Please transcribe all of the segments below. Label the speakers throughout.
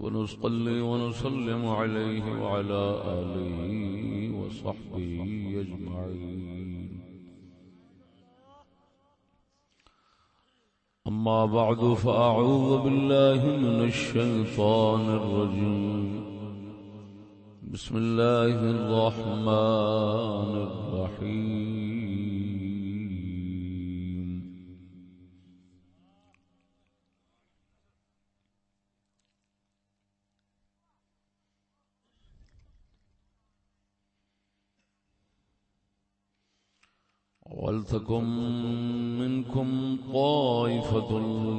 Speaker 1: ونصلي ونسلم عليه وعلى آله وصحبه أجمعين. أما بعد فأعوذ بالله من الشيطان الرجيم. بسم الله الرحمن الرحيم. ولتكن منكم طائفة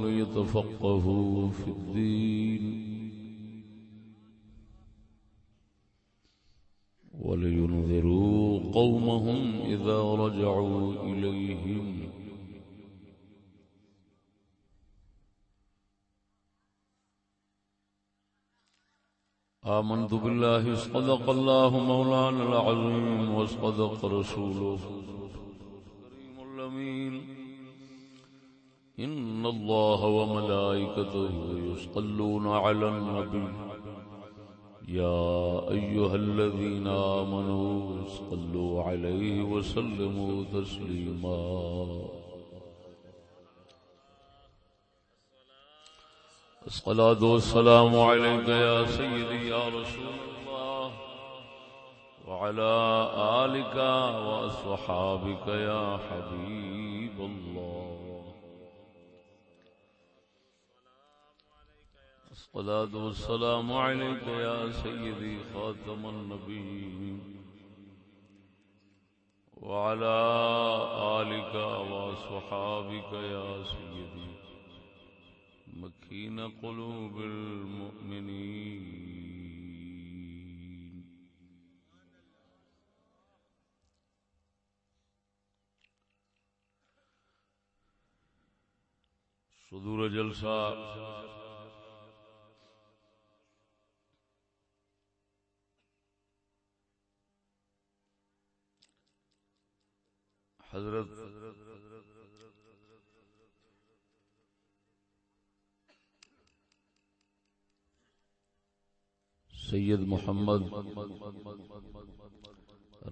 Speaker 1: ليتفقهوا في الدين. ولينذروا قومهم إذا رجعوا إليهم. آمنت بالله صدق الله مولانا العظيم وصدق رسوله. الكريم الأمين إن الله وملائكته يصلون على النبي. يا أيها الذين آمنوا صلوا عليه وسلموا تسليما. الصلاة والسلام عليك يا سيدي يا رسول الله. وعلى آلك وأصحابك يا حبيب الله. الصلاة والسلام عليك يا سيدي خاتم النبيين. وعلى آلك وصحابك يا سيدي مكين قلوب المؤمنين. صدور جلسہ۔ حضرت سید محمد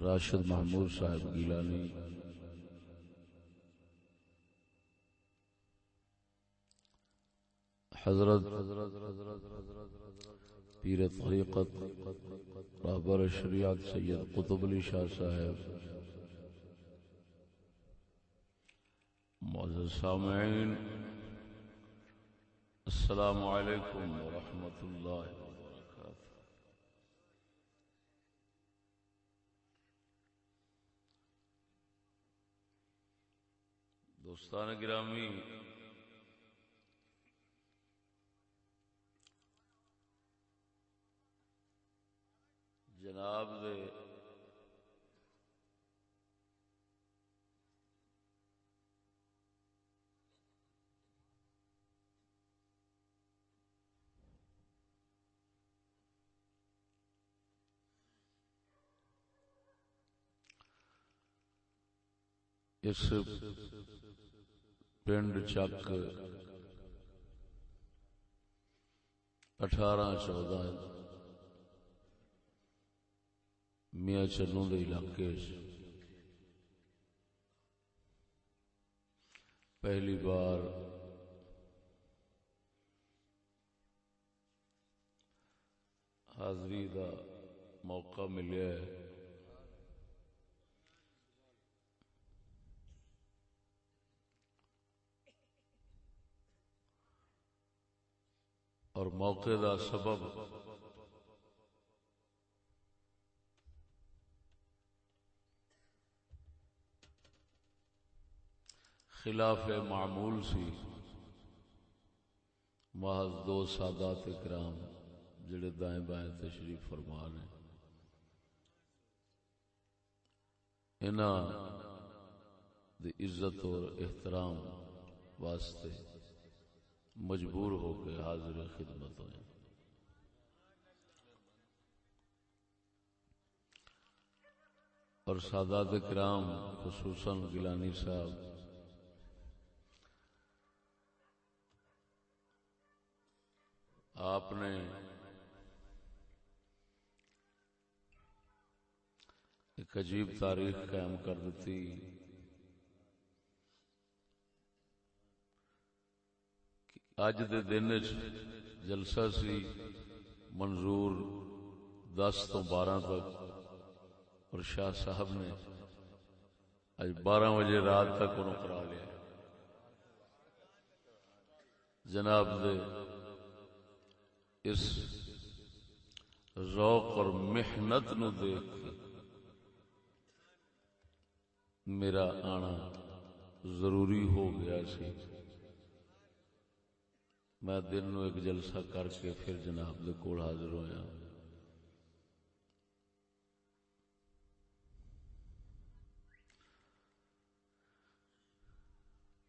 Speaker 1: راشد محمود صاحب گیلانی۔ حضرت پیر طریقت رہبر شریعت سید قطب علی شاہ صاحب، معزز سامعین، السلام علیکم ورحمۃ اللہ وبرکاتہ۔ دوستان گرامی جناب دے۔ اس پنڈ چک اٹھارہ چودہ میاں چنو دے علاقے پہلی بار حاضری دا موقع ملیا ہے۔ اور موقع دا سبب خلاف معمول سی۔ محض دو سادات کرام جڑے دائیں بائیں تشریف فرما نے دی عزت اور احترام واسطے مجبور ہو کے حاضر خدمت ہوئے۔ اور سادات کرام خصوصاً گلانی صاحب آپ نے ایک عجیب تاریخ قائم کر دیتی۔ اج دے دن جلسہ سی منظور دس تو بارہ تک اور شاہ صاحب نے اج بارہ بجے رات تک انہوں کرا لیا۔ جناب دے اس ذوق اور محنت نو دیکھ میرا آنا ضروری ہو گیا سی۔ میں دن نو ایک جلسہ کر کے پھر جناب دے کول حاضر ہویا۔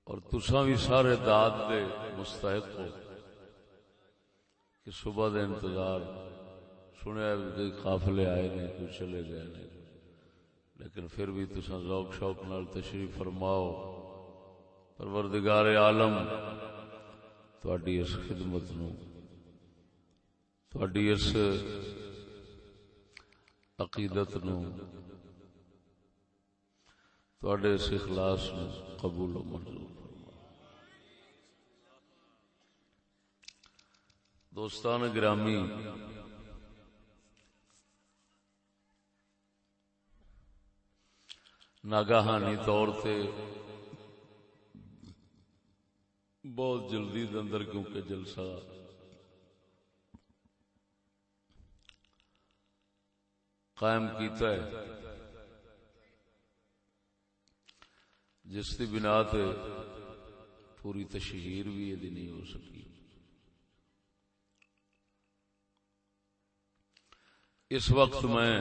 Speaker 1: اور تساں بھی سارے داد دے مستحق ہو۔ کہ صبح دے انتظار سنیا جی قافلے آئے نے کوئی چلے گئے نے لیکن پھر بھی تسا ذوق شوق نال تشریف فرماؤ۔ پروردگار عالم تہاڈی اس خدمت نو تہاڈی اس عقیدت نو تہاڈے اس اخلاص نو قبول و منظور دوستان گرامی ناگاہانی طور سے بہت جلدی اندر کیونکہ جلسہ قائم کیتا ہے، جس کی بنا پوری تشہیر بھی یہ نہیں ہو سکی۔ اس وقت میں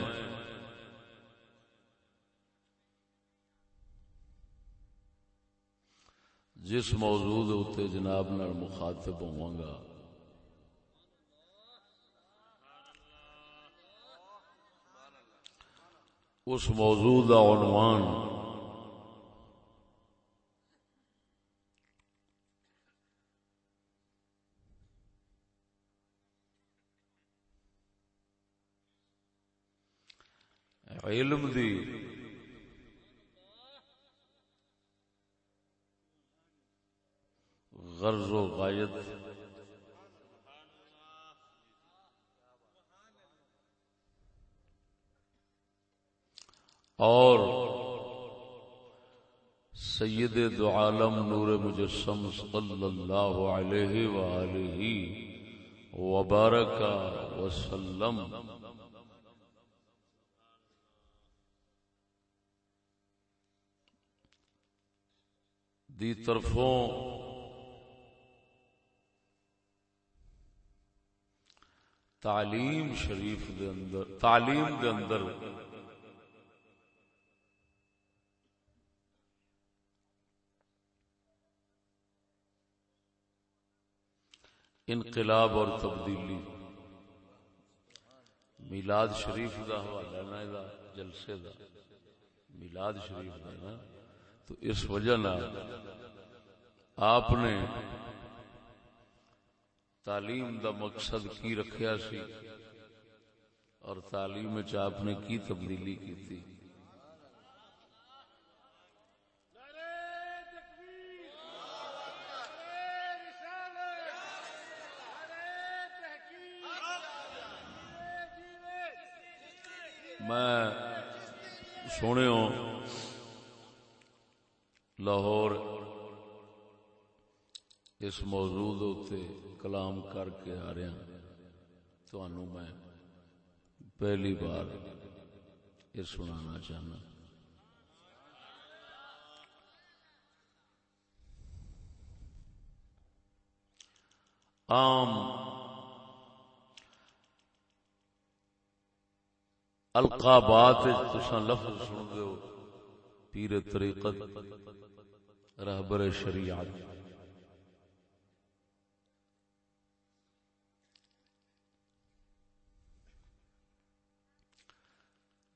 Speaker 1: جس موضوع اتنے جناب نال مخاطب ہوا گا، اس موضوع کا عنوان علم دی۔ غرض و غایت۔ اور سید دو عالم نور مجسم صلی اللہ علیہ وآلہ وبارک وسلم۔ دی طرفوں۔ تعلیم شریف دے اندر، تعلیم دے اندر۔ انقلاب اور تبدیلی۔ میلاد شریف دا حوالہ نا جلسے دا۔ میلاد شریف دا نا۔ تو اس وجہ آپ نے تعلیم دا مقصد کی رکھیا سی اور تعلیم آپ نے کی تبدیلی کی تھی میں سونے ہوں لاہور اس موضوع کلام کر کے آ رہا تو میں پہلی بار یہ سنانا چاہنا۔ عام القابات تسا لفظ سن ہو۔ پیر طریقت، رہبر شریعت۔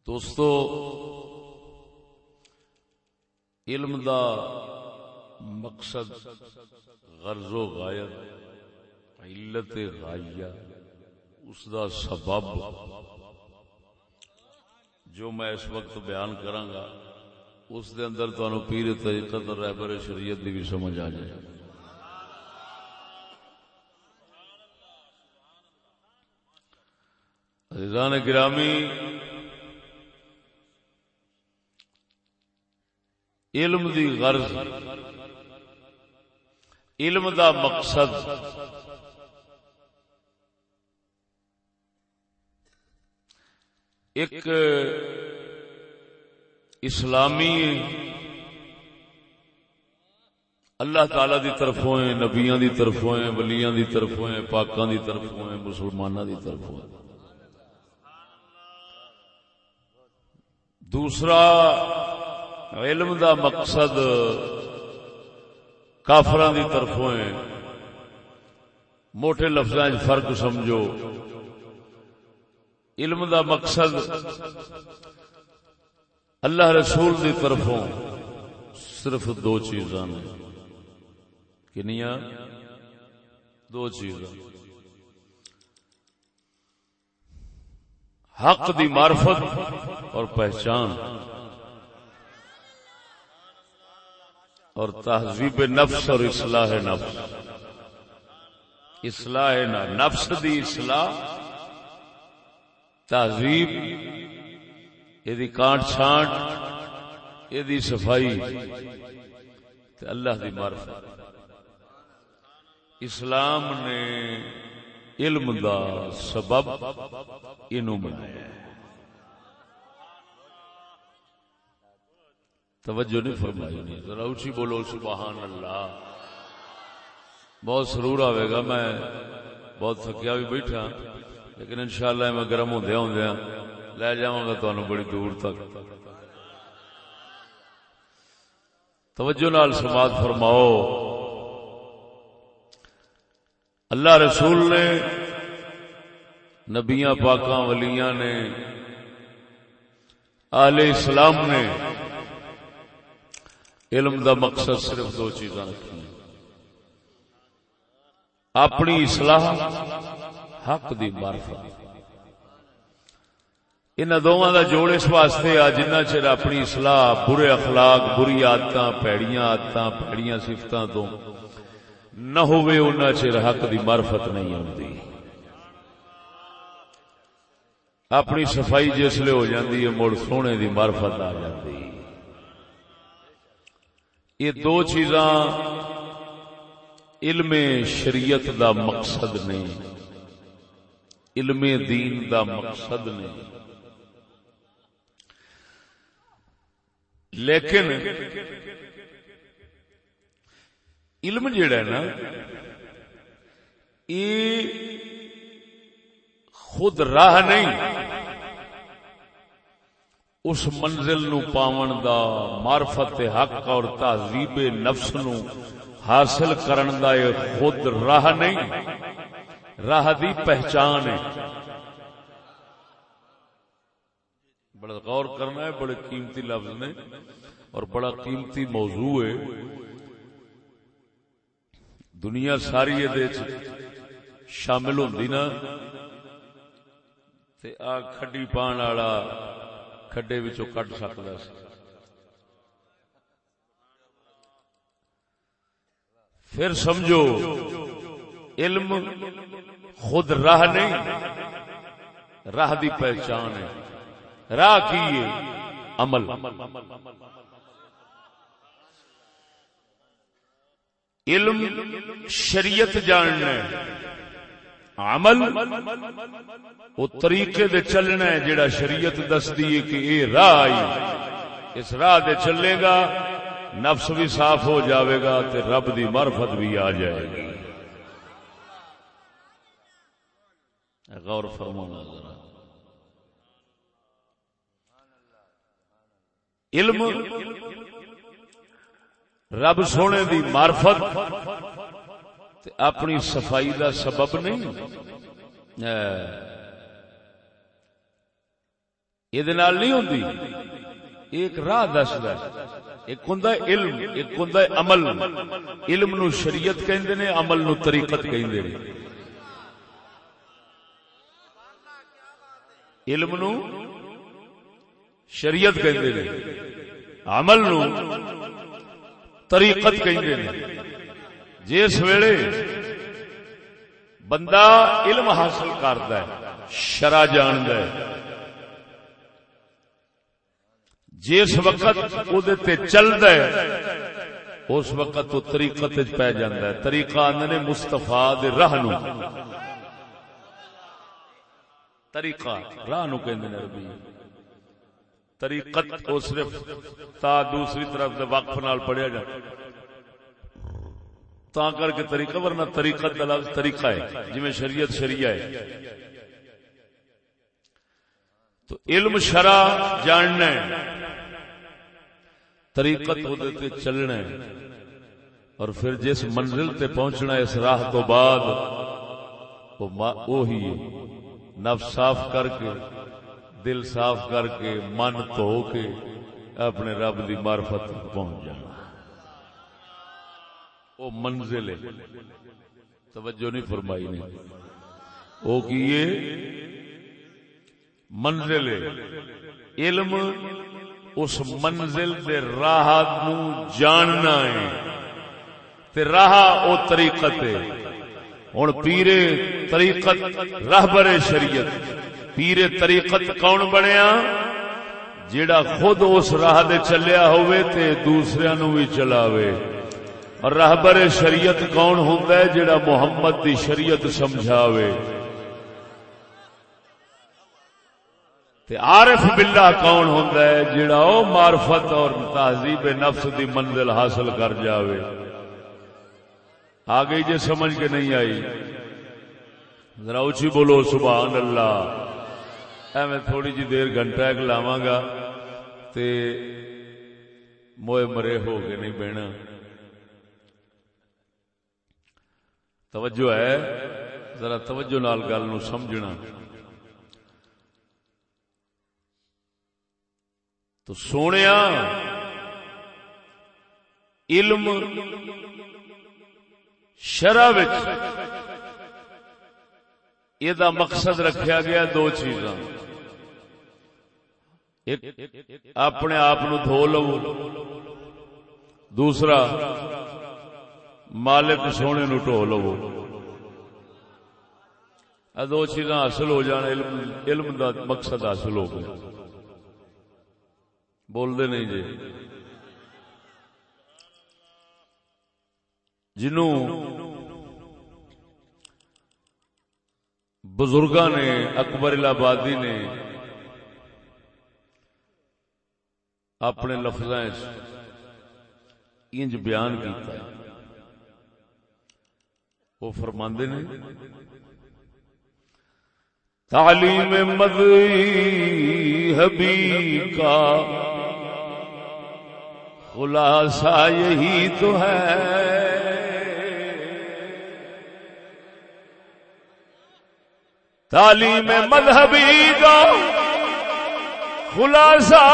Speaker 1: دوستو، علم دا مقصد غرض و غایت، علت غائیہ اس دا سبب جو میں اس وقت بیان کراں گا۔ اس دے اندر تو پیر طریقت اور رہبر شریعت دی بھی سمجھ آ جائے۔ عزیزان گرامی، علم دی غرض، علم دا مقصد۔ ایک اسلامی اللہ تعالی دی طرفوں نبیاں دی طرفوں ولیاں دی طرفوں پاکاں دی طرفوں مسلماناں دی طرفوں دوسرا، علم دا مقصد کافران دی طرفوں موٹے لفظ فرق سمجھو۔ علم دا مقصد اللہ رسول دی طرفوں صرف دو چیزاں نے۔ کنیا دو چیزاں۔ حق دی معرفت اور پہچان۔ اور تہذیب نفس اور اصلاح نفس۔ اصلاح نفس دی اصلاح، تہذیب یہ کانٹ چھانٹ یہ صفائی اللہ دی معرفت۔ اسلام نے علم دا سبب انو بنایا توجہ نہیں فرمائی نہیں ذرا اچھی بولو، سبحان اللہ۔ بہت سرور آئے گا، میں بہت تھکیا بھی بیٹھا، لیکن انشاءاللہ میں گرم ہوں ہوں لے جاؤں گا تو بڑی دور تک۔ توجہ نال سماعت فرماؤ۔ اللہ رسول نے، نبیاں، پاکاں، ولیاں نے، آل اسلام نے علم دا مقصد صرف دو چیزاں رکھی اپنی اصلاح، حق دی معرفت۔ ان دونوں دا جوڑ اس واسطے آ جنہ چر اپنی اصلاح، برے اخلاق، بری آدت پیڑیاں آدت پیڑیاں سفت تو نہ ہوئے ان چر حق دی معرفت نہیں آتی اپنی صفائی جسے ہو جاتی ہے، مڑ سونے دی معرفت آ جاتی یہ دو چیزاں علم شریعت دا مقصد نہیں علم دین دا مقصد نہیں لیکن علم جڑا ہے نا یہ خود راہ نہیں، اس منزل نو پاون دا معرفت حق اور تہذیب نفس نو حاصل کرن دا یہ خود راہ نہیں، راہ دی پہچان ہے۔ بڑا غور کرنا ہے، بڑے قیمتی لفظ نے، اور بڑا قیمتی موضوع ہے۔ دنیا ساری یہ شامل ہوندی نا، تے آ کھڈی پان والا کھڈے وچوں کٹ سکدا سی پھر سمجھو، علم خود راہ نہیں، راہ دی پہچان ہے۔ راہ کی عمل۔ علم شریعت جاننا عمل وہ طریقے دے چلنا ہے جڑا شریعت دستی ہے کہ اے راہ آئی۔ اس راہ دے چلے گا، نفس بھی صاف ہو جاوے گا تے رب دی مرفت بھی آ جائے گی۔ غور فرمانا ذرا۔ علم، رب سونے دی معرفت اپنی صفائی دا سبب نہیں۔ یہ نہیں ہوتی ایک راہ دسد ایک ہوں علم، ایک ہوں عمل۔ علم نو شریعت کہندے نے، عمل نو طریقت کہندے نے۔ علم نو شریعت کہندے نے، عمل نو طریقت کہندے نے۔ جس ویلے بندہ علم حاصل کرتا ہے، شرع جاند ہے، جس وقت تے چلتا ہے، اس وقت وہ طریقت پی جا طریقہ آدھے مستفا راہ نو۔ طریقہ راہ نو کہ عربی۔ طریقت وہ صرف تا دوسری طرف سے وقف نال پڑھیا جائے۔ تا کر کے طریقہ، ورنہ طریقت کا لفظ طریقہ ہے جی شریعت شریعہ ہے۔ تو علم شرع جاننا ہے، طریقت تے چلنا ہے۔ اور پھر جس منزل تے پہنچنا اس راہ تو بعد، وہ وہی نفس صاف کر کے دل صاف کر کے، من تو کے اپنے رب دی معرفت پہنچ جانا۔ وہ منزل ہے۔ توجہ نہیں فرمائی نے۔ وہ کیے منزل ہے۔ علم اس منزل دے راہ نو جاننا ہے۔ تے راہ او طریقت ہے۔ ہن پیرے، طریقت راہبر شریعت۔ پیرے طریقت کون بنیا؟ جیڑا خود اس راہ دے چلیا ہوئے تے دوسرے نو بھی چلاوے۔ اور راہبر شریعت کون ہوندا ہے جیڑا محمد دی شریعت سمجھاوے؟ تے عارف باللہ کون ہوندا ہے جڑا او معرفت اور تہذیب نفس دی منزل حاصل کر جاوے۔ آ گئی جے سمجھ کے نہیں آئی؟ ذرا اونچی بولو، سبحان اللہ۔ اے میں تھوڑی جی دیر گھنٹہ ایک لاواں گا تے موئے مرے ہو گئے نہیں بہنا۔ توجہ ہے؟ ذرا توجہ نال گل نو سمجھنا۔ تو سونے علم شرح یہ مقصد رکھا گیا دو چیزاں۔ اپنے آپ دھو لو۔ دوسرا، مالک سونے نو ٹو لو۔ دو چیزاں حاصل ہو جان، علم دا مقصد حاصل ہو گیا۔ بولتے نہیں جی۔ جنوں بزرگ نے، اکبر آبادی نے اپنے لفظ انج بیان کیتا ہے۔ وہ فرماندے نے، تعلیم مذہبی کا خلاصہ یہی تو ہے۔ تعلیم مذہبی کا خلاصہ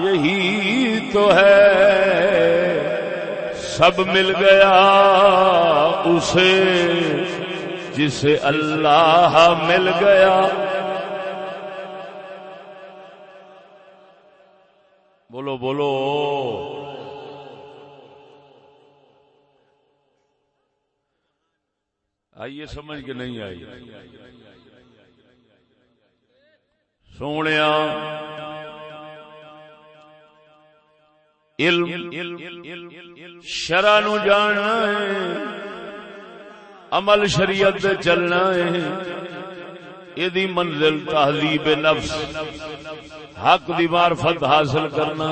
Speaker 1: یہی تو ہے۔ سب مل گیا اسے جسے اللہ مل گیا۔ بولو بولو۔ آئیے سمجھ کے نہیں آئی۔ سونے شرح نو جاننا ہے عمل شریعت چلنا ہے۔ یہ منزل تہذیب نفس حق دی معرفت حاصل کرنا۔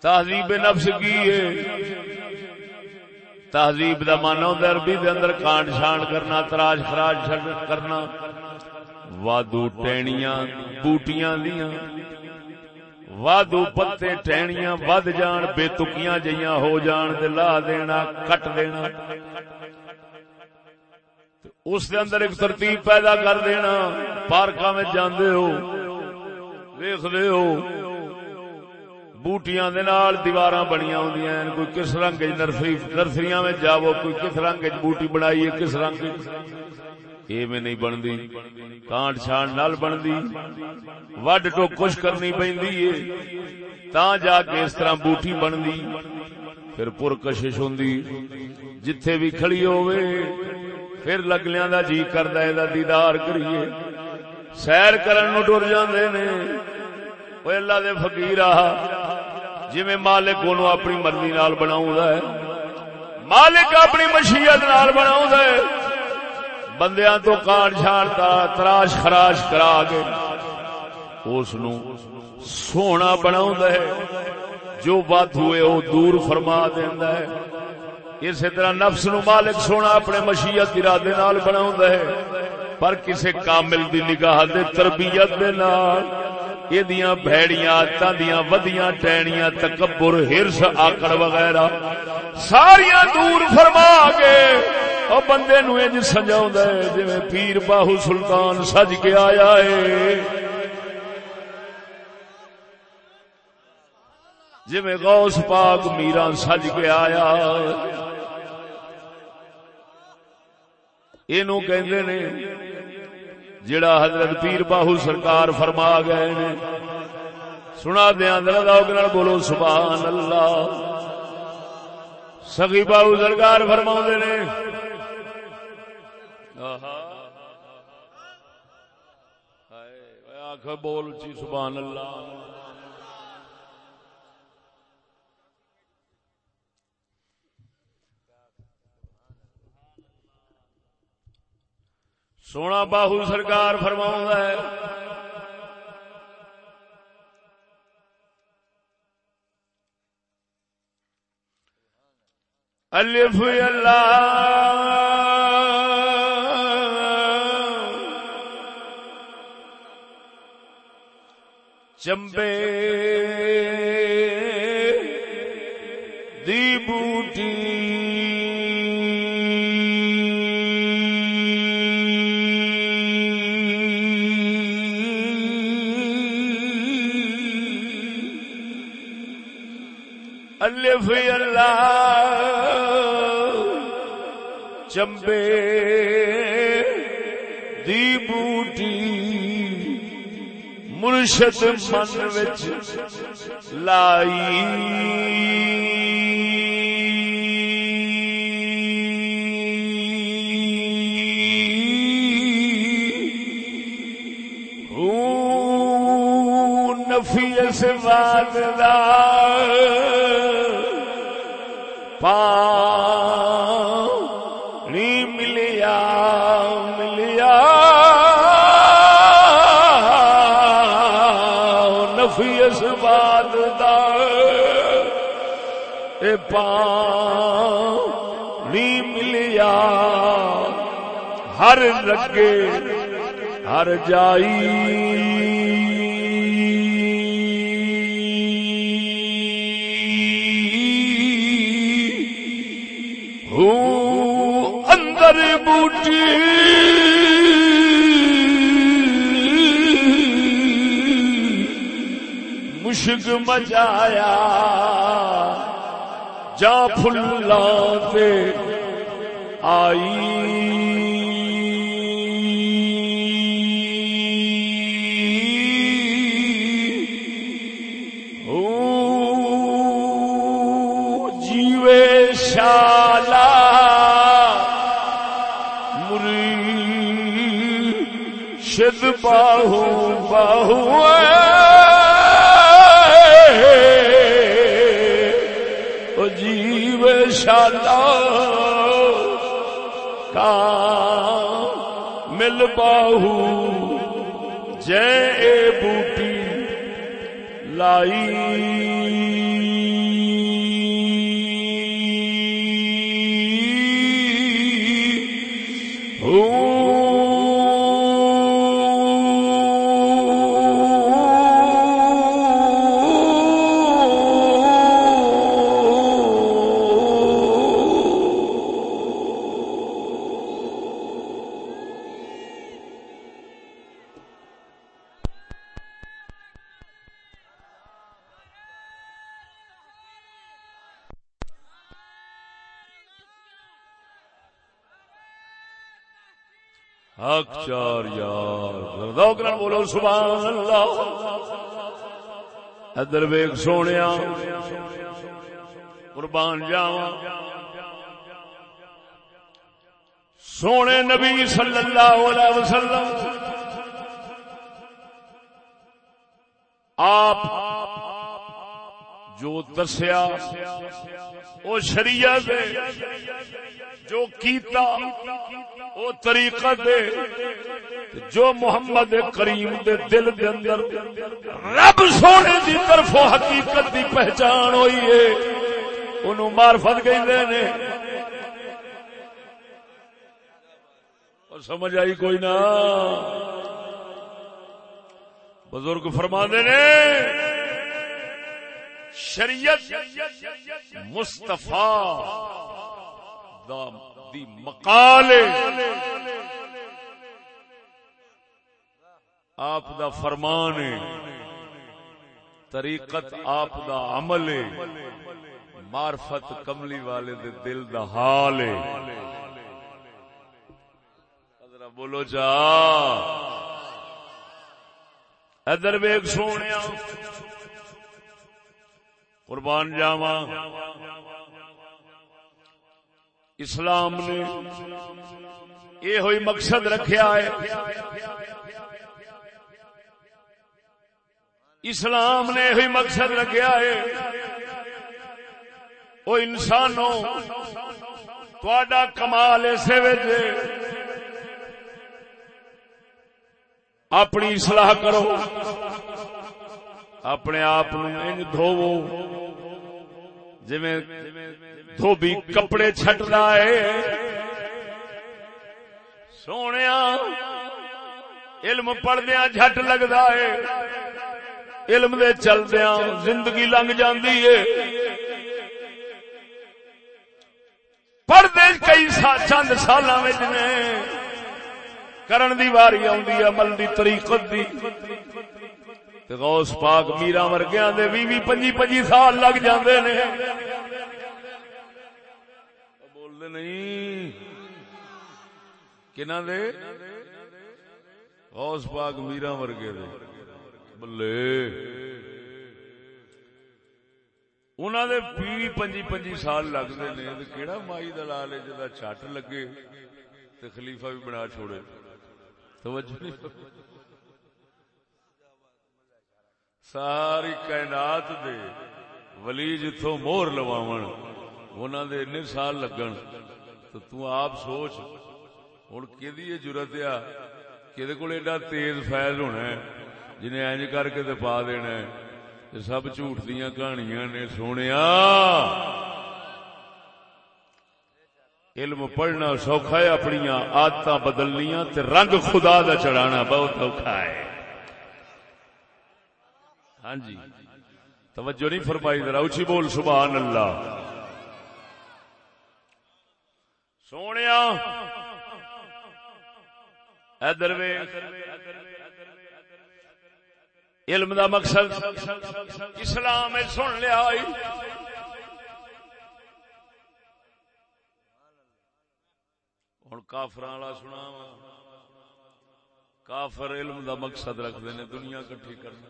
Speaker 1: تہذیب نفس کی ہے؟ تہذیب دا مانا ہوں عربی دے اندر کانڈ شانڈ کرنا تراش خراج کرنا۔ وادو ٹہنیاں بوٹیاں دیاں۔ وادو پتے ٹہنیاں ود جان، بے تکیاں جیاں ہو جان دے لا دینا، کٹ دینا۔ اس دے اندر ایک ترتیب پیدا کر دینا۔ پارکاں میں جاندے ہو دیکھ دے ہو۔ بوٹیاں دے نال دیواراں بنیاں ہوندیاں ہیں۔ کوئی کس رنگ نرسری نرسریاں میں جاو کوئی کس رنگ بوٹی بنائی ہے، کس رنگ اے میں نہیں بندی کانٹ چھان نال بندی وڈ ٹو کچھ کرنی پیندی ہے۔ تا جا کے اس طرح بوٹی بندی پھر پر کشش ہوندی۔ جتھے بھی کھڑی ہوئے پھر لگلیاں دا جی کردا اے دا دیدار کریے۔ سیر کرن نو ٹر جاندے نے۔ اوے اللہ دے فقیر آ جویں مالک اونوں اپنی مرضی نال بناوندا ہے مالک اپنی مشیت نال بناوندا ہے بندیاں تو کاٹ چھاڑتا تراش خراش کرا کے اس سونا بناوندا ہے جو بات ہوئے وہ دور فرما دیندا ہے اسی طرح نفس نو مالک سونا اپنے مشیت ارادے نال بنا ہے پر کسی کامل دی نگاہ دے تربیت دے نال یہ دیاں بھیڑیاں آدتاں دیاں ودیاں ٹہنیاں تکبر ہرس آکڑ وغیرہ ساریاں دور فرما کے او بندے نو انج سجاوندا ہے پیر باہو سلطان سج کے آیا ہے جی غوث پاک میرا سج کے آیا یہ نے جڑا حضرت پیر باہو سرکار فرما گئے نے، سنا دیا دل بولو، سبحان اللہ۔ سگی باہو سرکار فرما نے۔ آخ بول چی، سبحان اللہ۔ سونا باہو سرکار فرما ہے الف اللہ چمبے الف اللہ چمبے دی بوٹی مرشد من وچ لائی۔ نفی اس بات پانی ملیا ملیا۔ نفی اس بات اے پانی ملیا۔ ہر لگے ہر جائی۔ بوٹی مشک مچایا۔ جا پہ آئی۔ بہو بہو جیو شالا۔ کا مل باہو۔ جے بوٹی لائی۔ ادھر ویگ سونے قربان جاوا سونے نبی صلی اللہ علیہ وسلم، آپ جو دسیا، وہ شریعت جو کیتا، وہ طریقہ دے۔ جو محمد کریم دے دل دے اندر رب سونے دی طرف حقیقت دی پہچان ہوئی ہے، انہوں معرفت گئی نے۔ اور سمجھ آئی کوئی نہ۔ بزرگ فرما دے نے، شریعت مستفا دی مقال آپ دا فرمان طریقت آپ دا عمل معرفت کملی والے دے دل دا حال بولو جا۔ ادھر ویگ سونے قربان جاوا اسلام نے یہ ہوئی مقصد رکھیا ہے۔ اسلام نے یہ مقصد رکھیا ہے۔ وہ انسانوں تھوڑا کمال اسے اپنی سلاح کرو۔ اپنے آپ دھوو جی دھوبی کپڑے چھٹ ہے۔ سونے علم پڑھدیا جٹ لگتا ہے۔ علم دے چلدیا زندگی لنگ جاندی ہے۔ پڑھتے کئی سا چند سال کرن دی واری آدھی عمل دی طریقت دی۔ غوث پاک میرا ورگیا دے بھی پنجی پنجی سال لگ جاندے نے۔ بول دے نہیں۔ کنا دے؟ غوث پاک میرا ورگے دے۔ بلے انہوں نے بھی پنجی پنجی سال لگتے نے کہڑا مائی دلال ہے جا چٹ لگے تو خلیفہ بھی بنا چھوڑے توجہ نہیں ساری کائنات دے ولی جتوں مور لواون انہوں دے اتنے سال لگن تو تو آپ سوچ ہوں کہ ضرورت آ کہ کول ایڈا تیز فیض ہونا ہے جنہیں اینج کر کے تو پا دینا ہے سب جھوٹ دیا کہانیاں نے سونے علم پڑھنا سوکھا ہے اپنی آدت بدلنیا رنگ خدا دا چڑھانا بہت اوکھا ہے ہاں جی توجہ نہیں فرمائی ذرا اچھی بول سبحان اللہ سونے ادھر علم دا مقصد اسلام سن لیا ہوں کافر والا سنا کافر علم دا مقصد رکھتے ہیں دنیا کٹھی کرنا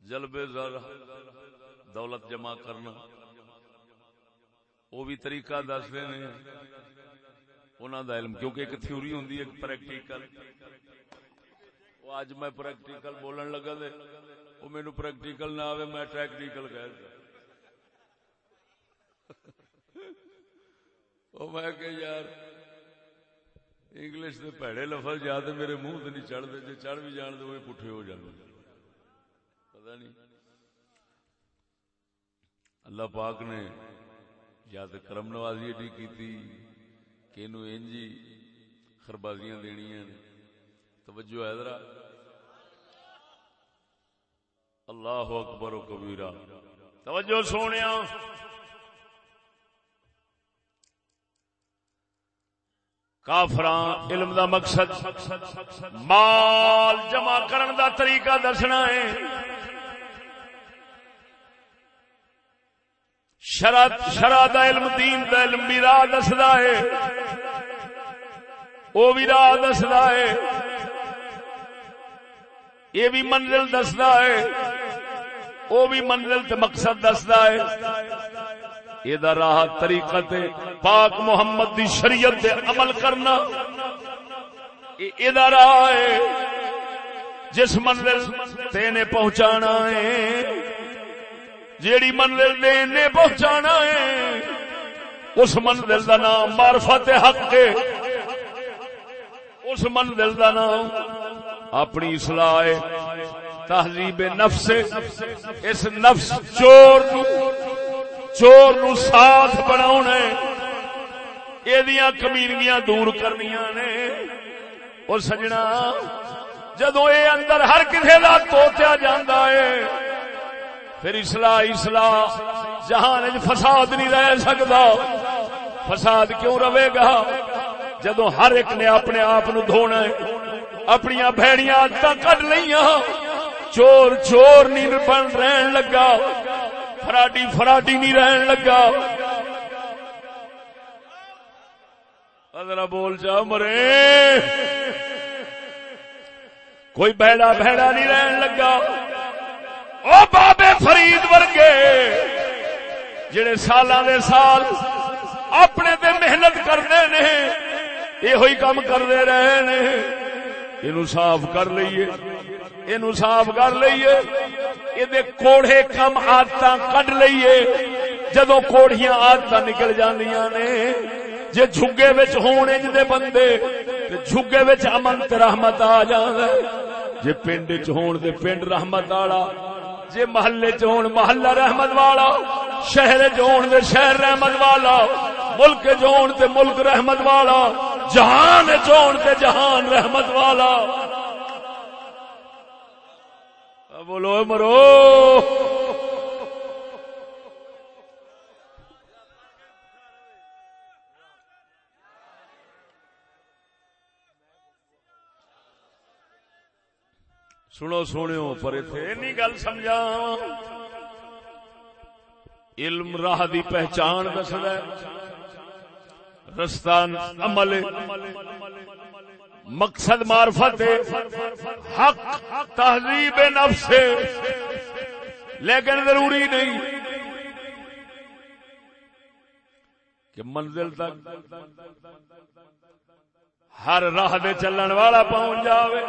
Speaker 1: جلبے ذرا دولت جمع کرنا۔ وہ بھی طریقہ دس دے انہوں دا علم، کیونکہ ایک تھیوری ہوں ایک پریکٹیکل۔ اج میں پریکٹیکل بولن لگا دے۔ وہ میرے پریکٹیکل نہ آئے میں ٹیکنیکل کہہ وہ میں کہ یار انگلش دے پیڑے لفظ جا میرے منہ نہیں چڑھ دے جی چڑھ بھی جان دے، وہ پٹھے ہو جانے۔ پتا نہیں۔ اللہ پاک نے یا تو کرم نوازی ایڈی کی کہ انجی خربازیاں دنیا توجہ ہے ذرا۔ اللہ اکبر و کبیرہ۔ توجہ سونے کافران علم دا مقصد مال جمع کرن دا طریقہ دسنا ہے۔ شرع دا علم، دین دا علم بھی راہ دسدا ہے۔ وہ بھی راہ دستا ہے۔ یہ بھی منزل دستا ہے۔ وہ بھی منزل تے مقصد دستا ہے۔ یہ راہ طریقت پاک محمد دی شریعت دے عمل کرنا۔ یہ راہ ہے۔ جس منزل تینے پہنچانا ہے۔ جیڑی منزل دینے پہنچانا ہے، اس منزل کا نام معرفت حق ہے۔ اس منزل کا نام اپنی اصلاح تہذیب نفس اس نفس چور نو چور نو ساتھ بنا یہ کمینگیاں دور کرنیاں نے۔ اور سجنا جدو اے اندر ہر کسی کا توتیا جانا ہے، پھر اصلاح اصلاح جہان فساد نہیں رہ سکتا فساد کیوں رہے گا؟ جدو ہر ایک نے اپنے آپ نو دھونا ہے اپنی بھڑیاں آدت کٹ لیا چور چور نہیں بن رہن لگا۔ فراڈی فراڈی نہیں رہن لگا۔ ادرا بول جا مرے۔ کوئی بہڑا بہڑا نہیں رہن لگا۔ او بابے فرید ورگے، جڑے سالاں دے سال اپنے تے محنت کرتے نے یہ کام کرتے رہے نے۔ صاف کر لیے یہ صاف کر لیے یہ کوڑے کم آدت کڈ لیے جدو کوڑیاں آدت نکل جاندیاں نے، جے جھگے وچ ہونے جدے بندے، تے جھگے وچ امن تے رحمت آ جاندا جے پنڈ وچ ہون تے پنڈ رحمت والا جے محلے چ ہون محلہ رحمت والا شہر چ ہون تے شہر رحمت والا، ملک چ ہون تے ملک رحمت والا جہان چون تے جہان رحمت والا۔ بولو مرو۔ سنو سنو پر اتنے گل سمجھا علم راہ دی پہچان دسد رستان، عمل، مقصد معرفت، حق، تہذیب نفس، لیکن ضروری نہیں کہ منزل تک ہر راہ دے چلن والا پہنچ جاوے۔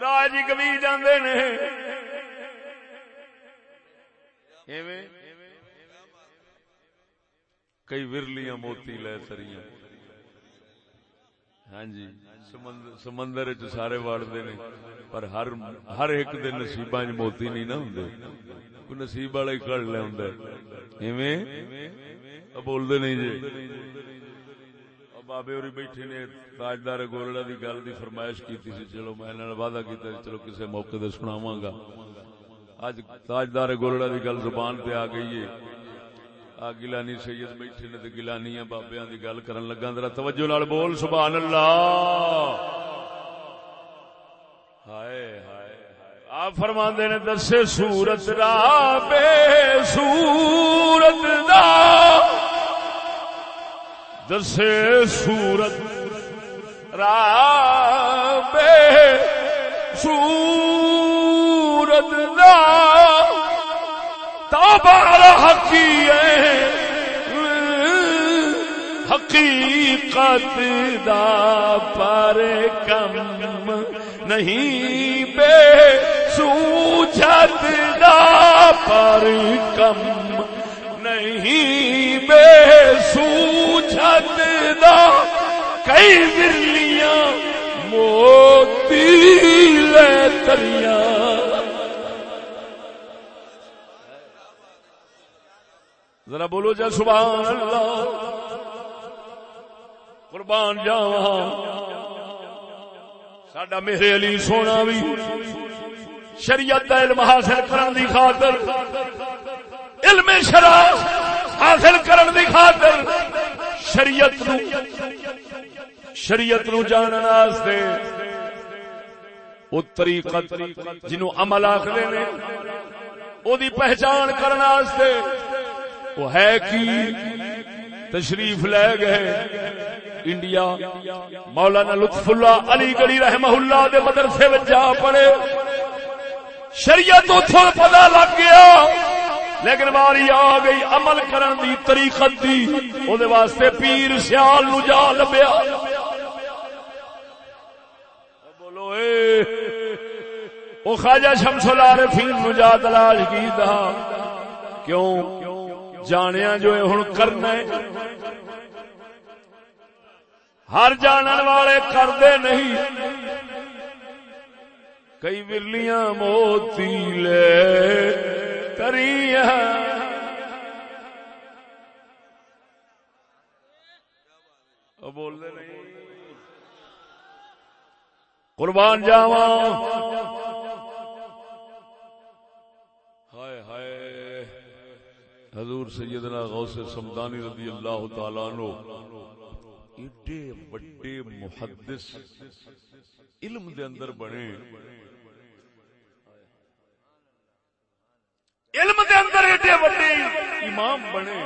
Speaker 1: راہ جی کبھی جاندے نے۔ کئی ورلیاں موتی لے سریاں۔ ہاں جی سمندر چ سارے واڑتے نے، پر ہر ہر ایک دے دن نصیب موتی نہیں نہ ہوں کوئی نصیب والا ہی کڑ لیا بولتے نہیں جی۔ بابے اور بیٹھے نے، تاجدار گولڑا دی گل دی فرمائش کی سی۔ چلو میں انہاں وعدہ کیا چلو کسی موقع دے سناواں گا۔ اج تاجدار گولڑا دی گل زبان پہ آ گئی ہے۔ گلانی سید بیٹھے نے گلانی بابیا کی گل کرن لگا ذرا توجہ نال بول، سبحان اللہ۔ ہائے ہائے آپ فرما نے، دسے سورت را بے سورت دا۔ دسے سورت را، بے سورت دا۔ تابار حقی حقیقت دا پر کم نہیں، بے سوجت دا پر کم نہیں، بے سوجت دا۔ کئی برلیاں موتی لے تریاں ذرا بولو جا سبحان اللہ۔ قربان جاوا سڈا میرے علی سونا بھی شریعت کا علم حاصل کرن دی خاطر۔ علم شرع حاصل کرن دی خاطر۔ شریعت نو شریعت نو جانن واسطے او طریقہ جنو عمل آخر نے، او دی پہچان کرن واسطے۔ وہ ہے کی تشریف لے گئے انڈیا۔ مولانا لطف اللہ علی گڑھی رحمہ اللہ دے مدرسے میں جا پڑے۔ شریعت اتوں پتا لگ گیا، لیکن باری آ گئی، عمل کرن دی طریقت دی۔ او دے واسطے پیر سیال نو جا لبیا۔ بولو اے، او خواجہ شمس العارفین نو جا تلاش کیتا کیوں؟ جانیا جو ہن کرنا ہر جانن والے کردے نہیں کئی ورلیاں موتی لے کری بول نہیں قربان جاوا حضور سیدنا غوث سمدانی رضی اللہ تعالی عنہ ایڈے بڑے محدث علم دے اندر بنے۔ علم دے اندر ایڈے بڑے امام بنے۔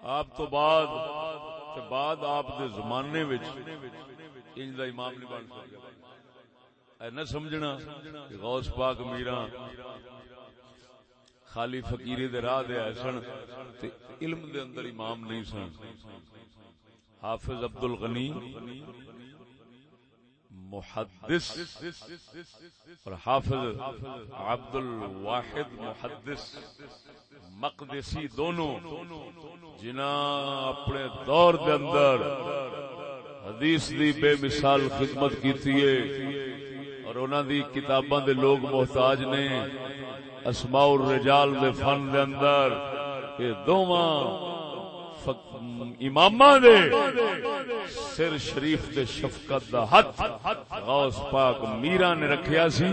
Speaker 1: آپ تو بعد بعد آپ دے زمانے وچ انج دا امام نہیں بن سکتا اے نہ سمجھنا کہ غوث پاک میرا خالی فقیری دے راہ دے سن تے علم دے اندر امام نہیں سن۔ حافظ عبد الغنی محدث اور حافظ عبد الواحد محدث مقدسی دونوں جنا اپنے دور دے اندر حدیث دی بے مثال خدمت کیتی ہے اور انہاں دی کتاباں دے لوگ محتاج نے۔ اسماء الرجال دے فن دے اندر، یہ دوواں امام دے سر شریف دے شفقت دا ہاتھ غوث پاک میرا نے رکھیا سی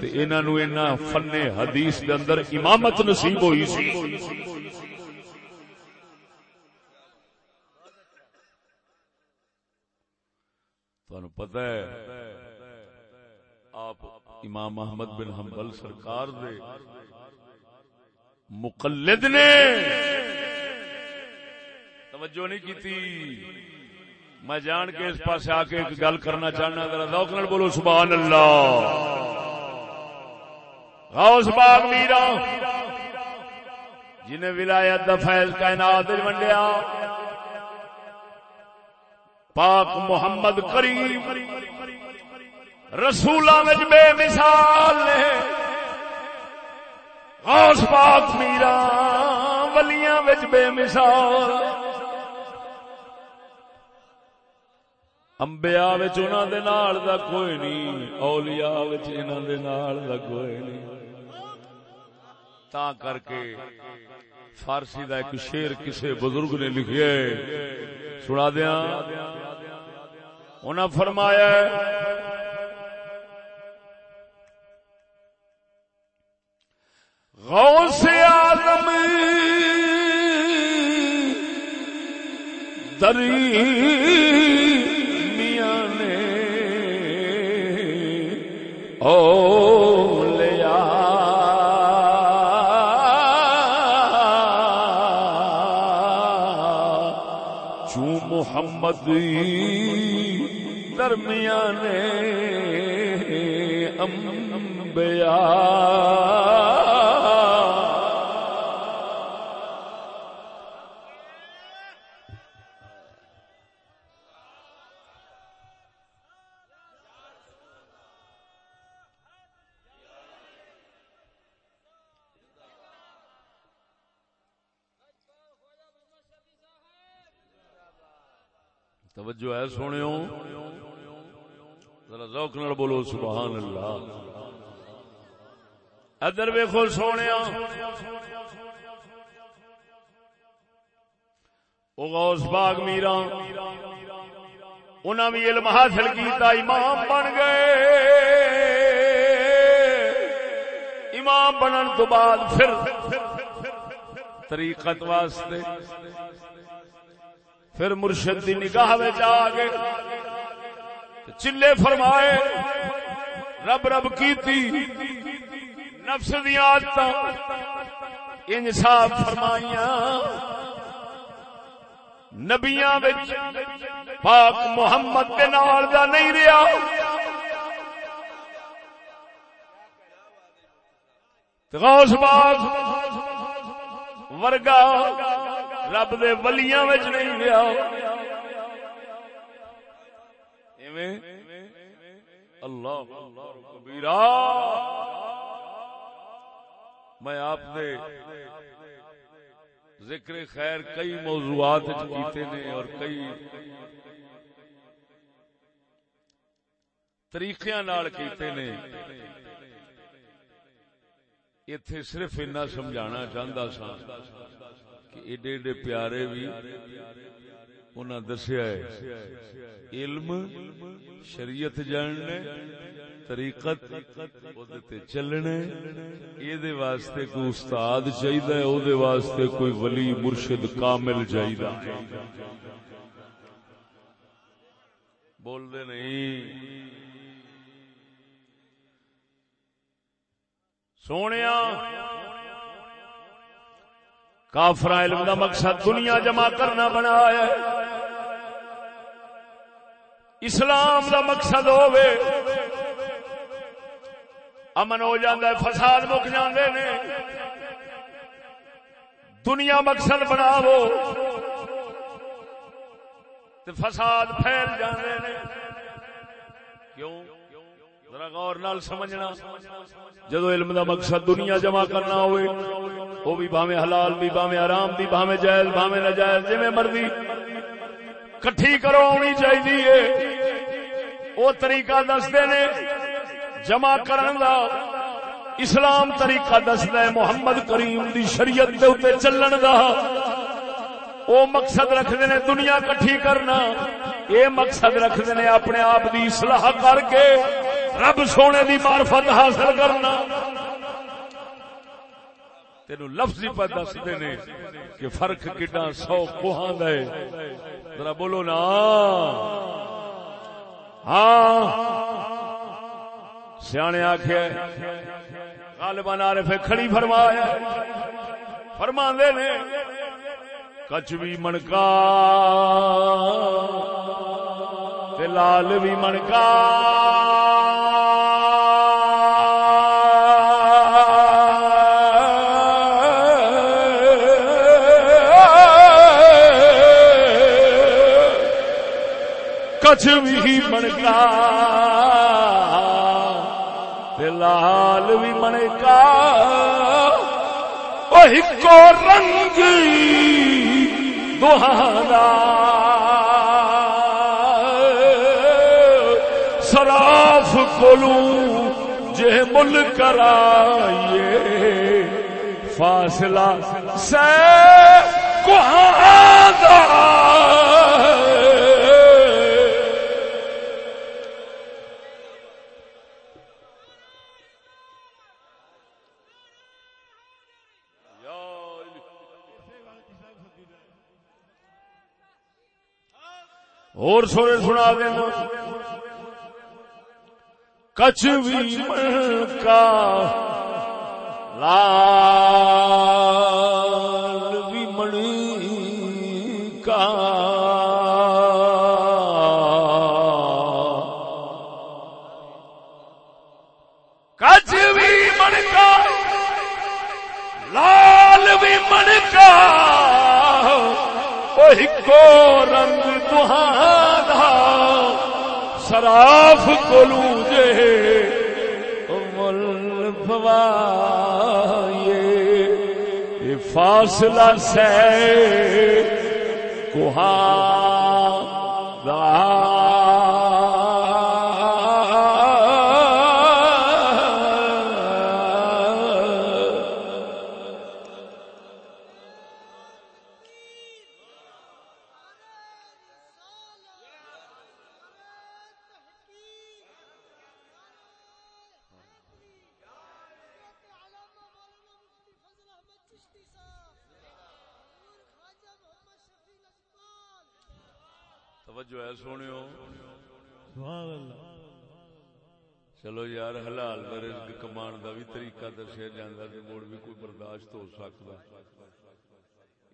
Speaker 1: تے انہاں نو انہاں فن حدیث دے اندر امامت نصیب ہوئی سی۔ تو پتہ ہے، آپ امام محمد بن حنبل سرکار دے۔ مقلد نے توجہ نہیں کی میں جان کے اس پاس آ کے ایک گل کرنا چاہنا، ذرا ذوق نال بولو سبحان اللہ غوث باغ میرا، جنہیں ولایت دا فیض کائنات ونڈیا، پاک محمد کریم۔ رسول بے مثال نے۔ غوث پاک میرا ولیاں بے مثال۔ امبیا دا کوئی نہیں، اولیاء دا کوئی نہیں۔ تا کر کے فارسی دا ایک شیر کسے بزرگ نے لکھے سنا دیا انہیں فرمایا غوث آدم دری میاں نے او لیا چو محمد درمیان امبیا توجہ ہے سونے ذرا ذوق نال بولو، سبحان اللہ۔ ادھر ویکو سونے غوث باغ میرا انہاں بھی علم حاصل کیتا، امام بن گئے۔ امام بنن تو بعد پھر طریقت واسطے پھر مرشد دی نگاہ آ گئے چلے فرمائے، رب رب کی نفس دیا آدت انصاف فرمائیاں، نبیاں پاک محمد کے نال دا نہیں رہا غوث باغ ورگا رب دے ولیاں وچ نہیں رہا اللہ کبیرہ۔ میں آپ نے ذکر خیر کئی موضوعات کیتے نے اور کئی طریقے نال کیتے نے۔ اتے صرف اینا سمجھانا چاہتا سا کہ ایڈے ایڈے پیارے بھی انہاں دسیا ہے۔ علم شریعت جاننے، طریقت اودے تے چلنے۔ یہ واسطے کوئی استاد چاہیدا چاہیے وہ واسطے کوئی ولی مرشد کامل چاہیے بول دے نہیں۔ سونے کافر علم کا مقصد دنیا جمع کرنا بنایا اسلام کا مقصد ہوئے امن ہو جاندہ فساد مک جاندے نے۔ دنیا مقصد بناو فساد پھیل جاندے نے۔ کیوں؟ ذرا غور نال سمجھنا۔ جدو علم دا مقصد دنیا جمع کرنا ہوئے، وہ بھی بھاویں حلال بھی بھاویں آرام بھی بھاویں جائز، بھاویں نجائز جویں مرضی۔ کٹھی کرو، ہونی چاہیے وہ طریقہ دستے نے جمع کرن دا اسلام طریقہ دستا ہے، محمد کریم دی شریعت دے اوتے چلن دا۔ او مقصد رکھدے نے دنیا کٹھی کرنا۔ اے مقصد رکھدے نے اپنے آپ دی اصلاح کر کے رب سونے دی معرفت حاصل کرنا۔ تینو لفظ ہی پہ دستے نے کہ فرق کڈا سو کوہاں ہے۔ ذرا بولو نا۔ ہاں۔ سیانے آخیا غالبان عارف کھڑی فرمایا فرما دے نے بھی منکا۔ لال بھی منکا۔ کچھ بھی منکا۔ لال بھی من کا کو رنگ دہانا سراف کولو جے مل کرائیے فاصلہ سے کو اور سونے سنا دینا کچھ بھی من کا لال بھی من کا کچھ بھی من کا لال بھی من کا کو رنگ تہانا سراف کولو جے۔ یہ فاصلہ سے کوہاں چلو یار، حلال رزق کمان دا بھی طریقہ دسیا جاتا کہ مڑ بھی کوئی برداشت ہو سکتا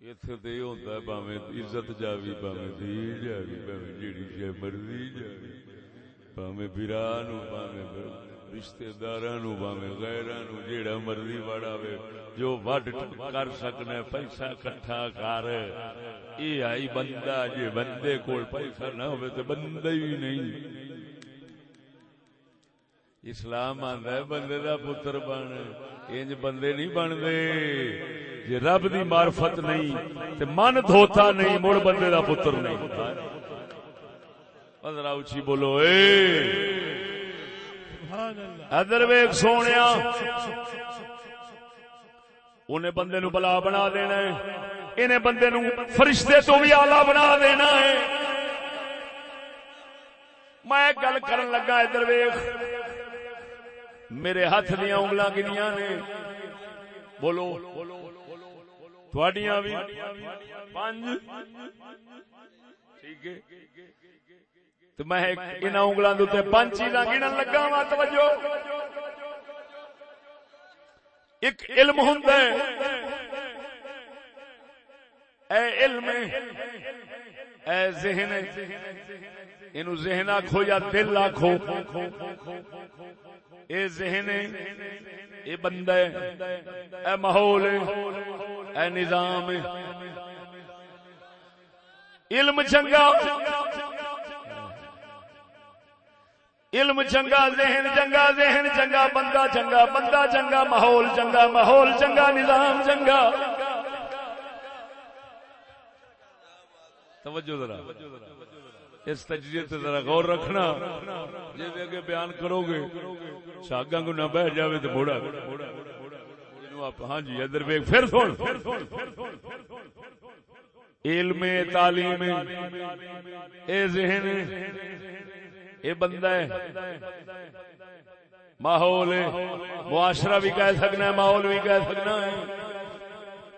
Speaker 1: اتنے تو یہ ہوتا ہے پاوے عزت جاوی پاوے دھی جاوی پاوے جیڑی شے مرضی جاوی۔ پاوے برا نو پاوے رشتے دار نو پاوے غیرا نو، جیڑا مرضی بڑا وے جو وڈ کر سکنے پیسہ کٹھا کر۔ یہ آئی بندہ جی بندے کول پیسہ نہ ہوئے تو بندہ ہی نہیں۔ اسلام آندا ہے، بندے دا پتر بن۔ انج بندے نہیں بنتے۔ جی رب دی معرفت نہیں، تے من دھوتا نہیں، مڑ بندے دا پتر نہیں۔ ذرا اچھی بولو، اے۔ ادھر ویک سونے انہیں بندے نو بلا بنا دینا ہے۔ انہیں بندے نو فرشتے تو بھی آلہ بنا دینا ہے۔ میں گل کرن لگا، ادھر ویخ میرے ہاتھ دیا انگل گنیا نے۔ بولو۔ تھوڑیاں بھی۔ ٹھیک ہے۔ تو میں ان انگلوں کے پانچ چیزاں گنن لگا وا توجہ۔ ایک علم ہوں اے علم۔ اے ذہن۔ اینو ذہن آکھو یا دل آکھو۔ اے ذہن، اے بندہ، اے ماحول، اے نظام۔ علم چنگا علم چنگا، ذہن چنگا ذہن چنگا، بندہ چنگا بندہ چنگا، ماحول چنگا ماحول چنگا، نظام چنگا۔ توجہ ذرا۔ اس تجزیے سے ذرا غور رکھنا۔ جی اگے بیان کرو گے شاگا کو نہ بہ جائے تو بوڑھا ہاں جی ادھر پھر سن۔ علم تعلیم اے ذہن اے بندہ ہے۔ ماحول معاشرہ بھی کہہ سکنا ہے، ماحول بھی کہہ سکنا ہے۔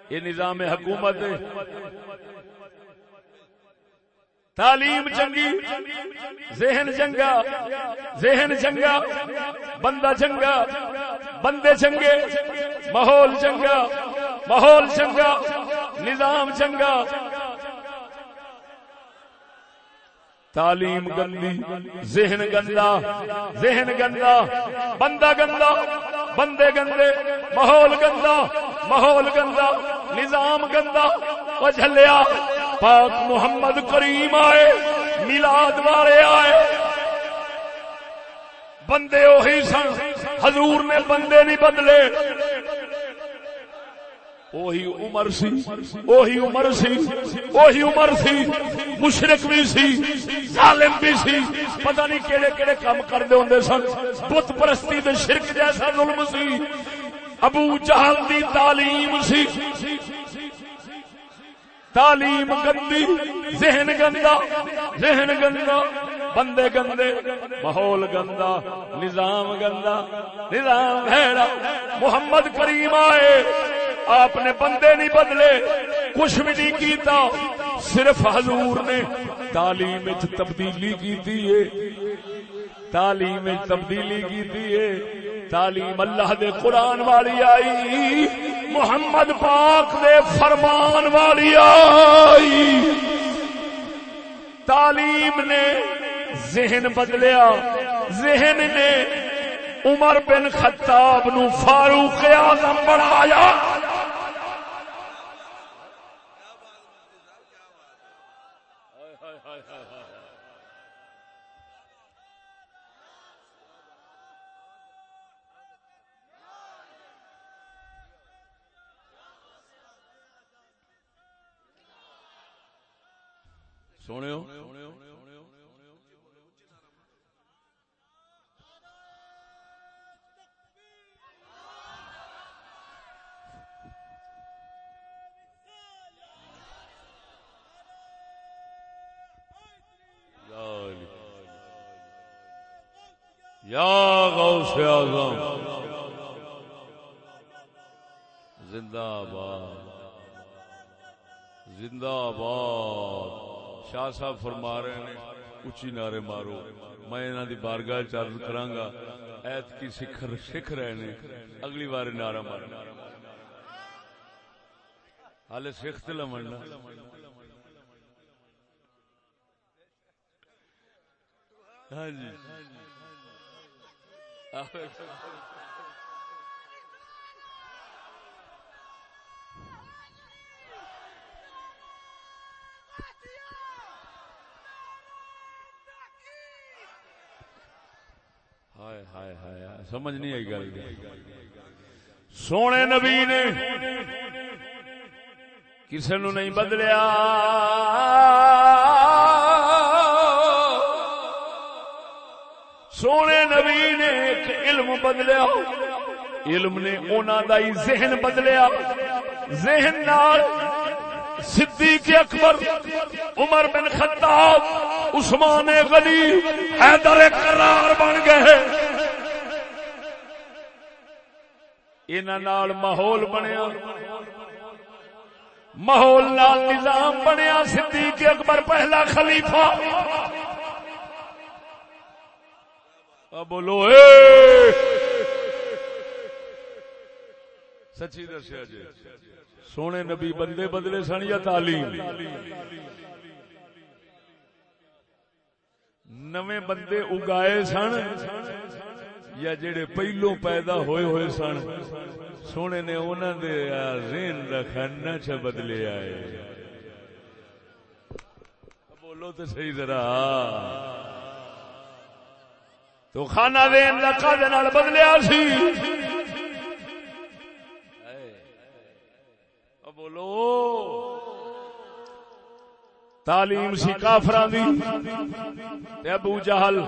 Speaker 1: یہ نظام حکومت تعلیم چنگی ذہن چنگا ذہن چنگا بندہ چنگا بندے چنگے ماحول چنگا ماحول چنگا نظام چنگا تعلیم گندی، ذہن گندا ذہن گندا، بندہ گندا، بندے گندے، ماحول گندا ماحول گندا، نظام گندا جھلیا پاک محمد کریم آئے، میلاد والے آئے۔ بندے وہی سن، حضور نے بندے نہیں بدلے۔ وہی عمر سی وہی عمر سی وہی عمر سی۔ مشرق بھی سی، ظالم بھی سی۔ پتہ نہیں کہڑے کہڑے کام کرتے ہوں سن۔ بت پرستی دے شرک جیسا ظلم سی۔ ابو جہل دی تعلیم سی۔ تعلیم گندی، ذہن گندا ذہن گندا، بندے گندے، ماحول گندا، نظام گندا، نظام بھڑا محمد کریم آئے، آپ نے بندے نہیں بدلے، کچھ بھی نہیں کیتا، صرف حضور نے تعلیم تبدیلی کی تعلیم تبدیلی کی تعلیم اللہ دے قرآن والی آئی۔ محمد پاک دے فرمان والی آئی۔ تعلیم نے ذہن بدلیا۔ ذہن نے عمر بن خطاب نو فاروق اعظم بنایا۔ سونے یا غوث اعظم زندہ آباد زندہ آباد۔ شاہ صاحب فرما رہے ہیں اچھی نعرے مارو، میں انہوں دی بارگاہ چرد کرانگا ایت کی سکھر سکھ رہے نے، اگلی بار نعرہ مارنا حال سکھ لمن ہاں جی۔ سمجھ نہیں آئی گل۔ سونے نبی نے کسی نو نہیں بدلیا۔ سونے نبی نے ایک علم بدلیا۔ علم نے انہوں کا ہی ذہن بدلیا۔ ذہن نال صدیق اکبر، عمر بن خطاب، عثمان غنی، حیدر قرار بن گئے۔ انہاں ماحول بنیا۔ ماحول نال نظام بنیا، صدیق اکبر پہلا خلیفہ۔ بولو، اے! سچی دسیا جی۔ سونے نبی بندے بدلے سن یا تعلیم؟ نویں بندے اگائے سن۔ یا جڑے پہلو پیدا ہوئے ہوئے سن، سونے نے انہوں نے ذہن رکھنا چ بدلے آئے۔ بولو تو صحیح ذرا۔ تو کھانا دین لکھا بدلیا سی۔ بولو۔ تعلیم سی کافران دی۔ ابو جہل،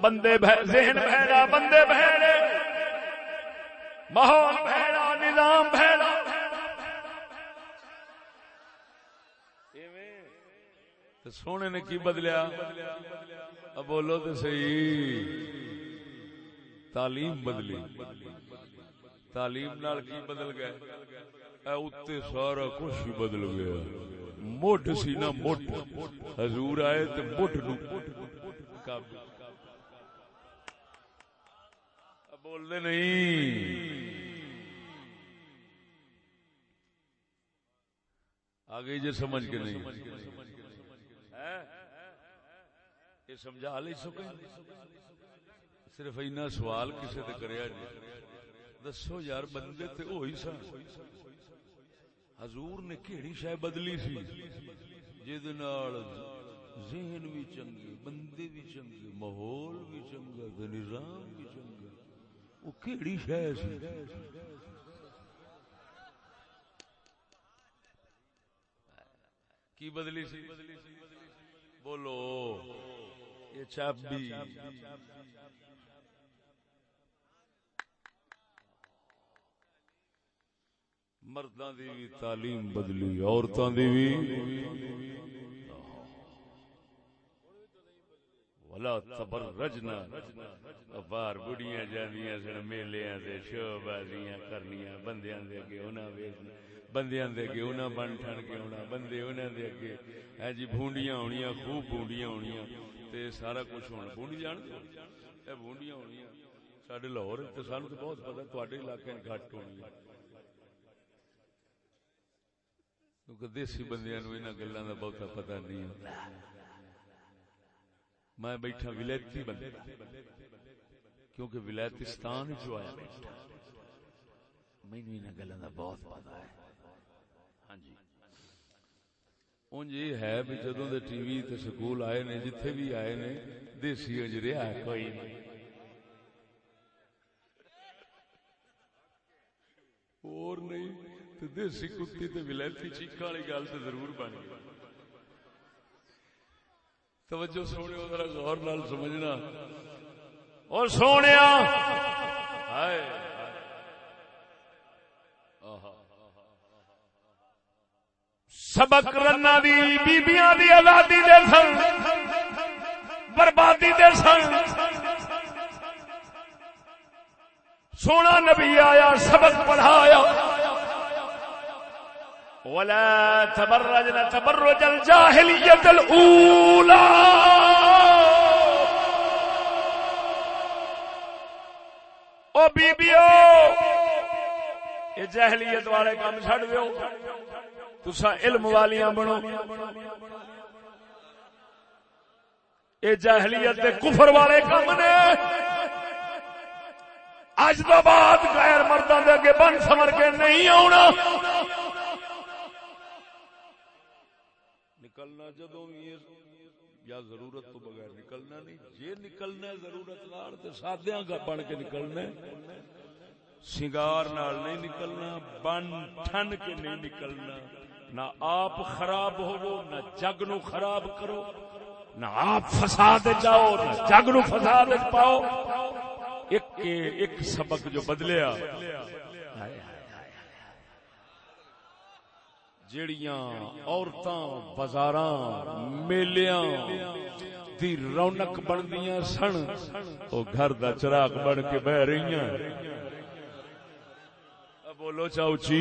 Speaker 1: بندے ذہن بہرا، بندے بہرے۔ ماحول بہرا، نظام بہرا۔ سونے نے کی بدلیا؟ اب بولو تو صحیح۔ تعلیم بدلی۔ تعلیم نال کی بدل گئے اتنے سارا کچھ ہی بدل گیا۔ مٹھ سی نا مٹھ حضور آئے تو مٹھ نو۔ بول دے نہیں۔ آگے جی سمجھ کے نہیں۔ یہ سمجھا لے سکے۔ صرف اینا سوال کسی نے کریا جی دسو یار بندے تے وہی سن۔ حضور نے کیڑی شہ بدلی سی۔ جہد ذہن بھی چنگے، بندے بھی چنگے، ماحول بھی چنگا نظام بھی چنگا۔ وہ کیڑی شہ سی۔ کی بدلی سی؟ بولو، یہ چابی۔ مرداں دی بھی تعلیم بدلی، عورتاں دی بھی ولا تبرجنا۔ بار بڑیاں جاندیاں سن، میلیاں تے شو بازیاں کرنیاں، بندیاں دے اگے انہاں ویکھنا بندیاں دے اگے انہاں بن ٹھن کے ہونا بندے انہاں دے اگے۔ اے جی بھونڈیاں ہونیاں، خوب بھونڈیاں ہونیاں تے سارا کچھ ہونا۔ بھونڈی جان اے بھونڈیاں ہونیاں۔ ساڈے لاہور تے سانوں تے بہت پتہ، تواڈے علاقے گھٹ ہونی کیونکہ دیسی بندیاں نو انہاں گلاں دا بہت پتہ نہیں ہوندا میں بیٹھا ولایتی بندہ، کیونکہ ولایتستان جو آیا بیٹھا، مینوں انہاں گلاں دا بہت پتہ ہے۔ ہاں جی۔ اونج یہ ہے بھی جدوں دے ٹی وی تے سکول آئے نے، جتھے بھی آئے نے، دیسی اج رہا کوئی نہیں۔ اور نہیں۔ تو دیسی کتی تے ولایتی چیکاں والی گل تے ضرور بن گئی۔ توجہ سونے ذرا غور نال سمجھنا۔ اور سونیا ہائے۔ سبق رنا دی، بیبیاں دی آزادی دے سن۔ بربادی دے سن۔ سونا نبی آیا، سبق پڑھایا۔ ولا تبرجن تبرج الجاهلية الأولى. او بیبیو، یہ جہلیت والے کام چڈ دو تسا علم والیاں بنو۔ یہ جہلیت کفر والے کام نے۔ اج تو بعد غیر مردوں کے اگے بن سمر کے نہیں آنا نکلنا جدو یا ضرورت تو بغیر نکلنا نہیں۔ جی نکلنا ضرورت نال تو سادیا بن کے نکلنا سنگار نال نہیں نکلنا، بن، ٹھن کے نہیں نکلنا۔ نہ آپ خراب ہو نہ جگ نو خراب کرو۔ نہ آپ فساد جاؤ نہ جگ نو فساد پاؤ۔ ایک ایک سبق جو بدلیا۔ جڑیاں عورتاں، بازاراں، میلیاں دی رونق بندیاں سن، او گھر دا چراغ بن کے بہ رہی بولو چاوچی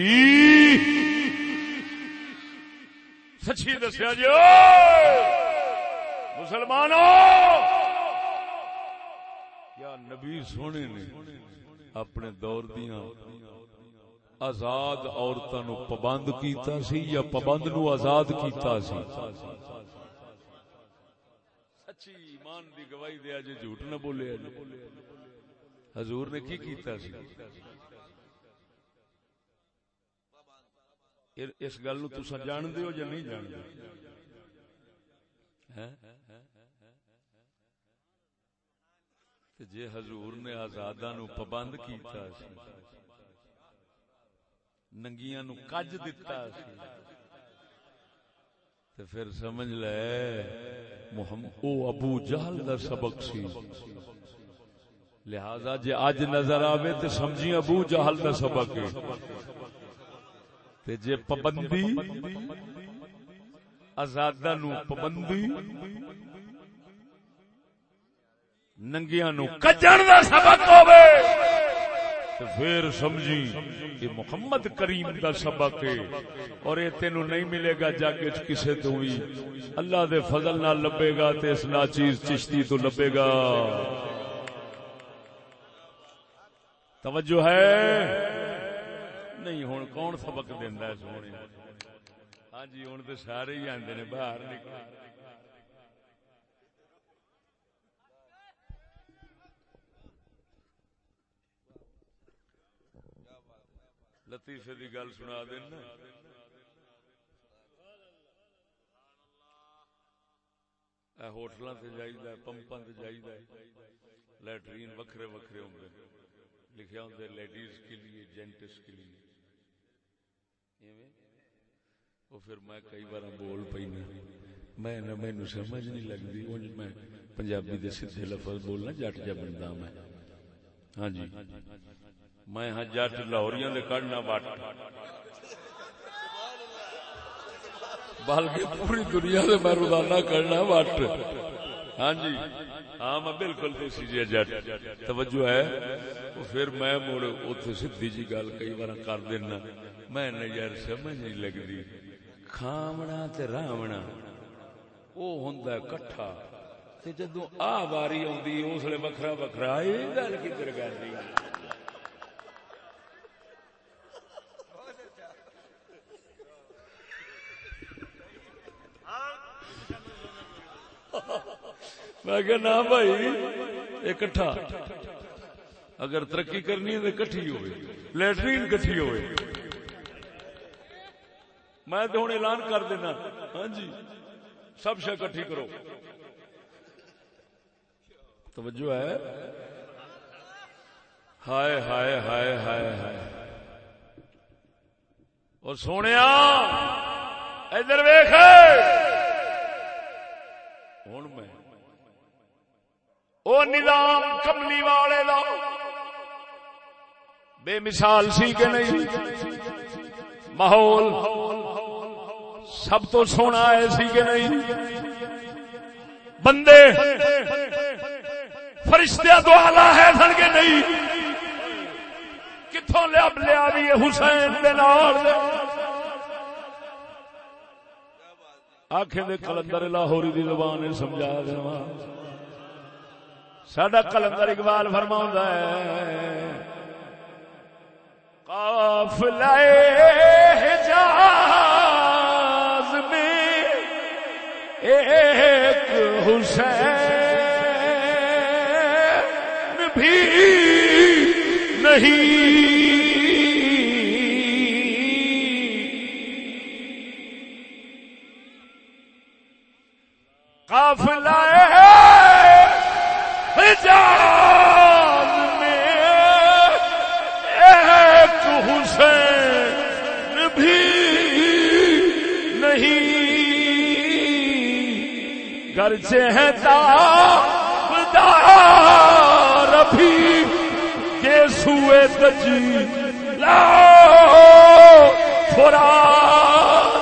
Speaker 1: سچی دسیا جی مسلمانوں کیا نبی سونے نے اپنے دور دیاں آزاد عورتوں نو پابند کیتا سی یا پابند نو آزاد کیتا سی؟ سچی ایمان دی گواہی دے اج جھوٹ نہ بولے اج حضور نے کی کیتا سی؟ اس گل نو تسا جان دے ہو یا نہیں جان دے جے حضور نے آزادہ نو پابند کیتا سی۔ ننگیاں نو کج دتا سی۔ تے پھر سمجھ لے محمد او ابو جہل دا سبق سی۔ لہذا جے اج نظر آوے تے سمجھی ابو جہل دا سبق ہے۔ تے جے پابندی آزادہ نو پابندی ننگیاں نو کجن دا سبق ہوے تے پھر سمجھی کہ محمد کریم دا سبق ہے اور یہ تینو نہیں ملے گا جگ کسے تو بھی۔ اللہ دے فضل نہ لبے گا تے اس ناچیز چشتی تو لبے گا۔ توجہ ہے؟ نہیں ہوں کون سبق دینا ہے سونے؟ ہاں جی ہوں تو سارے ہی آتے نے، باہر نکل لطیفے دی گل سنا دینا۔ ہوٹل سے جائیے پمپا سے جائیے لیٹرین وکھرے وکھرے ہوں لکھا ہوں لیڈیز کے لیے، جینٹس کے لیے۔ وہ پھر میں کئی بار بول پی میں نہ مینو سمجھ نہیں لگتی میں پنجابی دے سیدھے لفظ بولنا جٹ جا بنتا میں۔ ہاں جی۔ میں ہاں جٹ لاہوریاں دے کڑنا وٹ بلکہ پوری دنیا دے میں روزانہ کرنا وٹ ہاں جی۔ ہاں میں بالکل دیسی جی جٹ۔ توجہ ہے۔ پھر میں مڑ اتنے سیدھی جی گل کئی بار کر دینا۔ میں یار سمجھ نہیں لگتی کھامنا تے رامنا وہ ہوں کٹھا۔ جدو آ باری آدھی اس لیے وکھرا وکھرا۔ یہ گل کدھر کر میں کہ نہ بھائی اکٹھا اگر ترقی کرنی ہے تو کٹھی ہوئے، لیٹرین کٹھی ہوئے۔ میں تو ہوں اعلان کر دینا۔ ہاں جی سب شے کٹھی کرو۔ توجہ ہے؟ ہائے ہائے ہائے ہائے ہائے۔ اور سونے ادھر ویخ ہوں میں او نظام کملی والے دا۔ بے مثال سی کہ نہیں؟ ماحول سب تو سونا ہے سی کہ نہیں؟ بندے فرشتہ تو آلہ ہے سن کے نہیں؟ کتوں لیا لیا بھی حسین دے نال؟ آخر کلندر لاہوری دی زبان سمجھا دیا سڈا کلندر اقبال فرما ہے قافلہ حجاز میں ایک حسین بھی نہیں گرچہ ہے تابدار بھی کے سوئے تجی لاؤ فرات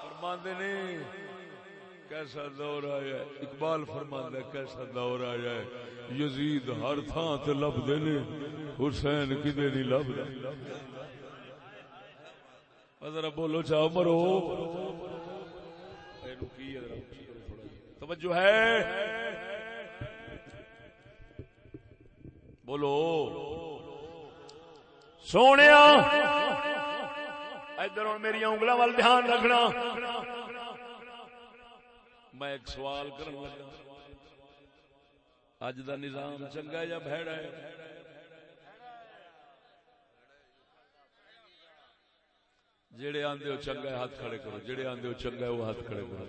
Speaker 1: فرماندے نے، کیسا دور آیا ہے؟ اقبال فرماندہ کیسا دور آیا ہے؟ یزید ہر تھان تے لب دے نے۔ حسین کدے نہیں لب ذرا بولو چاہو مرو۔ اینو کی ہے۔ توجہ ہے۔ بولو۔ سونے ادھر ہوں میری انگل وال دھیان رکھنا۔ میں ایک سوال کر لگا۔ اج دا نظام چنگا یا بھڑا ہے؟ جڑے آندے ہو چنگا ہے، ہاتھ کھڑے کرو۔ جڑے آندے ہو چنگا ہے، وہ ہاتھ کھڑے کرو۔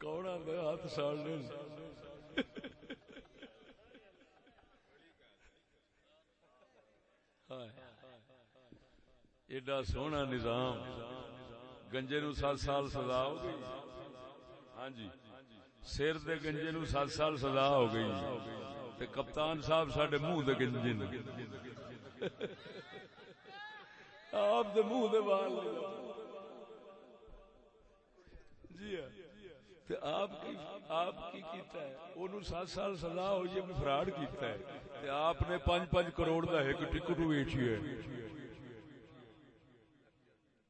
Speaker 1: کون آدھا ہاتھ ساڑنے۔ ایڈا سونا نظام۔ گنجے نو سات سال سزا ہو گئی۔ ہاں جی۔ سر دے گنجے نو سات سال سزا ہو گئی۔ تے کپتان صاحب ساڈے منہ دے گنجے آپ دے منہ دے وال۔ جی ہاں۔ تے آپ کی آپ کی کیتا ہے۔ اونوں سات سال سزا ہوئی ہے فراڈ کیتا ہے۔ تے آپ نے پانچ پانچ کروڑ دا ایک ٹکٹ ویچی ہے۔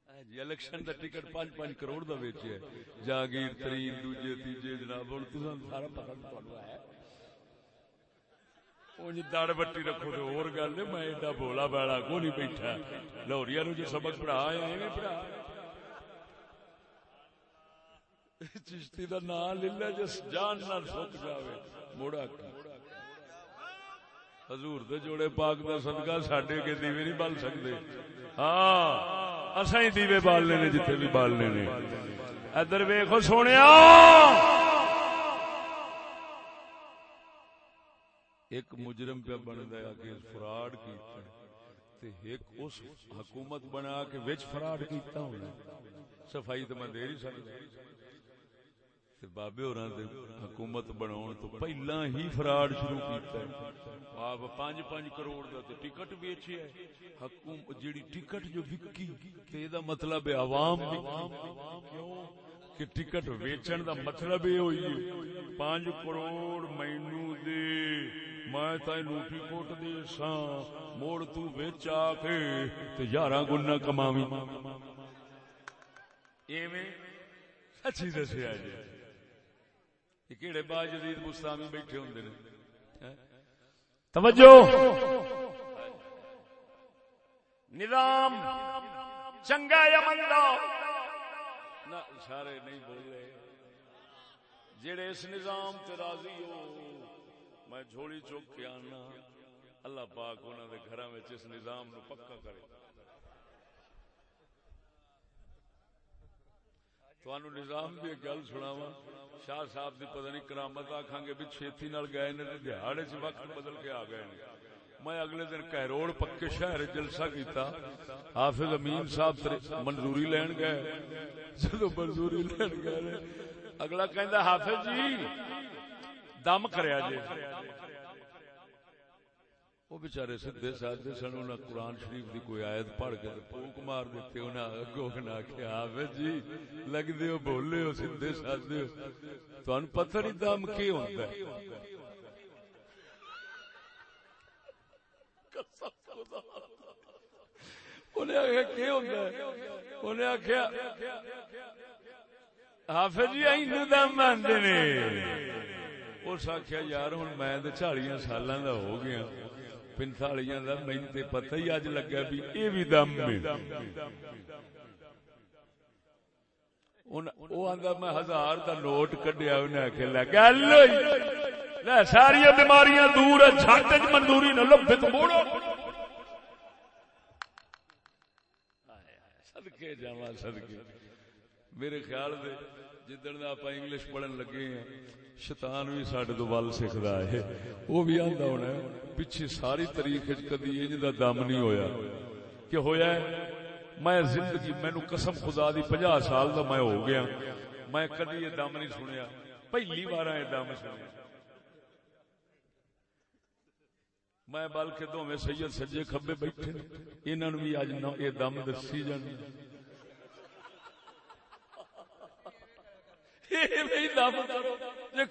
Speaker 1: ہاں جی الیکشن دا ٹکٹ پانچ پانچ کروڑ دا ویچی ہے۔ جاگیر، ترین، دوجے، تیجے، جناب ہن تساں سارا پتہ تانوں ہے۔ اونج دڑ بٹی رکھو تے اور گل ہے میں ایڈا بولا بالا کو نہیں بیٹھا لاہوریا نو جو سبق پڑھایا ایویں پڑھا چشتی دا نام لے لے جس جان نال سک جاوے موڑا کی حضور دے جوڑے پاک دا صدقہ ساڈے کے دیوے نہیں بال سکدے ہاں اساں ہی دیوے بالنے نے جتے بھی بالنے نے ادھر ویکھو سونیا ایک مجرم پہ بندا ہے کہ فراڈ کیتا تے ایک اس حکومت بنا کے وچ فراڈ کیتا ہونا صفائی تے میں دے نہیں سکدا تے بابے ہوراں دے حکومت بناون تو پہلا ہی فراڈ شروع کیتا ہے۔ آپ پانچ پانچ کروڑ دا تے ٹکٹ بیچی ہے۔ حکومت جیڑی ٹکٹ جو وکی، تے دا مطلب ہے عوام کیوں؟ کہ ٹکٹ ویچن دا مطلب یہ ہوئی پانچ کروڑ مینو دے، میں تینو ٹکٹ دے ساں، موڑ تو ویچ آ کے تے یاراں گنا کماویں ایویں سچی دسیا جی۔ یہ کہڑے با جدید مستامی بیٹھے ہوندے نے۔ توجہ۔ نظام چنگا یا مندا نہ سارے نہیں بولے جڑے اس نظام تے راضی ہو، میں جھوڑی چوک کے آنا۔ اللہ پاک انہوں دے گھراں وچ اس نظام نو پکا کرے۔ تھانو نظام بھی ایک گل سناواں۔ شاہ صاحب دی پتہ نہیں کرامت آکھاں گے بھی چھیتی نال گئے نے دیہاڑے چ وقت بدل کے آ گئے نے۔ میں اگلے دن کہروڑ پکے شہر جلسہ کیتا۔ حافظ امین صاحب منظوری لین گئے۔ جدو منظوری لین گئے اگلا کہندا حافظ جی دم کریا جی۔ وہ بچارے سدھے سادے سن انہیں قرآن شریف دی کوئی آیت پڑھ کے پھوک مار دیتے انہیں اگو نہ کہ حافظ جی لگ دیو بولے ہو، سدھے سادے ہو۔ تو ان پتہ نہیں دم کی ہوتا ہے؟ انہیں آخیا، کی ہوتا ہے؟ انہیں آخیا، حافظ جی این دم آدھے نے۔ اس آخیا، یار ہوں میں چالیاں سالاں دا ہو گیا۔ پنتالیاں دا مین تے پتہ ہی اج لگا بھی یہ بھی دم میں وہ آندا، میں ہزار دا نوٹ کڈیا، انہیں آخیا لے گل ہوئی ساری بیماریاں دور جھٹ چ منظوری نہ لبے تو موڑو سدکے جاوا سدکے میرے خیال دے جدن آپ انگلش پڑھن لگے ہیں شیطان بھی سڈے تو ول سکھتا ہے وہ بھی آتا ہونا پیچھے ساری تاریخ کدی انج کا دم نہیں ہویا کہ ہویا ہے میں زندگی مینو قسم خدا دی پنجا سال کا میں ہو گیا میں کدی یہ دم نہیں سنیا پہلی بار یہ دم سنیا میں بلکہ دونوں سید سجے کبے بیٹھے انہوں نے بھی اج یہ دم دسی جانی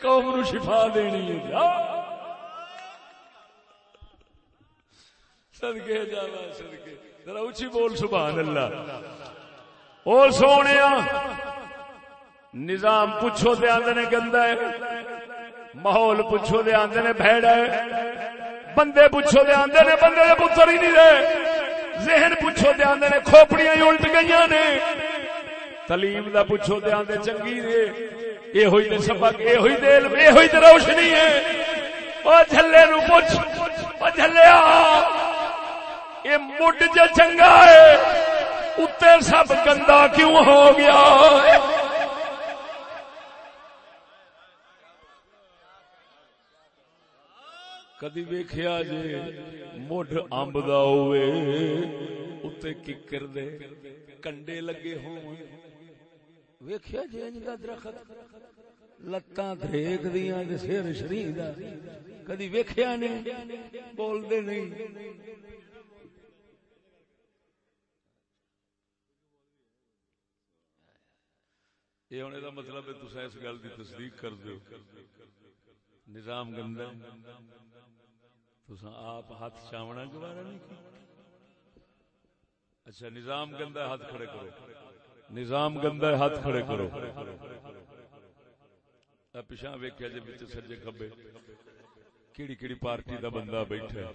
Speaker 1: قوم نو شفا دینی ہے۔ سدکے جا سدکے ذرا اچھی بول، سبحان اللہ۔ او سونے نظام پوچھو دے آندے نے گندا ہے، ماحول پوچھو دے آندے نے بھیڑا ہے۔ بندے پوچھو دے آندے نے، بندے دے پتر ہی نہیں رہے ذہن پوچھو دے آندے نے، کھوپڑیاں ہی الٹ گئیاں نے۔ تعلیم دا پوچھو دے آندے، چنگی دے۔ یہ ہوئی تے سبق یہ ہوئی دے علم یہ ہوئی تے روشنی ہے۔ او جھلے نو پوچھ، او جھلیا یہ مڈ جو چنگا ہے۔ اتنے سب گندا کیوں ہو گیا؟ ہے کدی ویخیا جی مڈ امب ہوئے اتنے ککر دے کنڈے لگے ہو ویخیا جی انج کا درخت، لتاں دھریک دریک دیا سر شریر کدی ویخیا نہیں بولتے نہیں۔ یہ ہونے کا مطلب ہے تصا اس گل کی تصدیق کر دو نظام گندا آپ ہاتھ چاونا گوارا نہیں کی اچھا نظام گندا ہاتھ کھڑے کرو۔ نظام گندا ہاتھ کھڑے کرو۔ پچھا ویکیا جی بچ سجے کبے کیڑی کیڑی پارٹی دا بندہ بیٹھا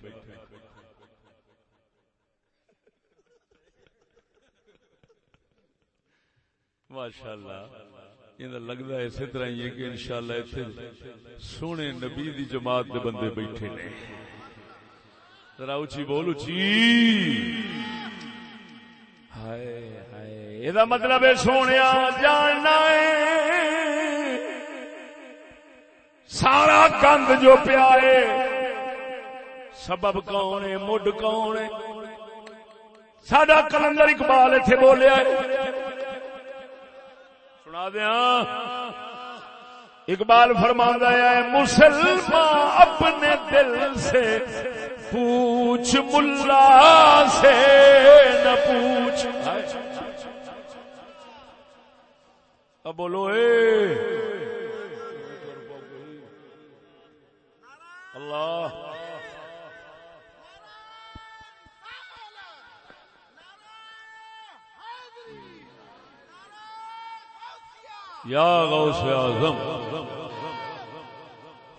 Speaker 1: ماشاء اللہ یہ لگتا ہے اسی طرح ہی کہ انشاءاللہ اتنے سونے نبی دی جماعت دے بندے بیٹھے نے۔ ذرا اچھی بول اچھی ہائے ہائے یہ مطلب ہے سونے جاننا ہے۔ سارا گند جو پیا ہے، سبب کون ہے، مڈ کون ہے؟ سڈا کلندر اقبال اتنے بولیا سنا دیا اقبال فرما ہے مسلمان اپنے دل سے پوچھ ملا سے، نہ پوچھ۔ اب بولو، اے۔ اللہ۔ یا غوث اعظم،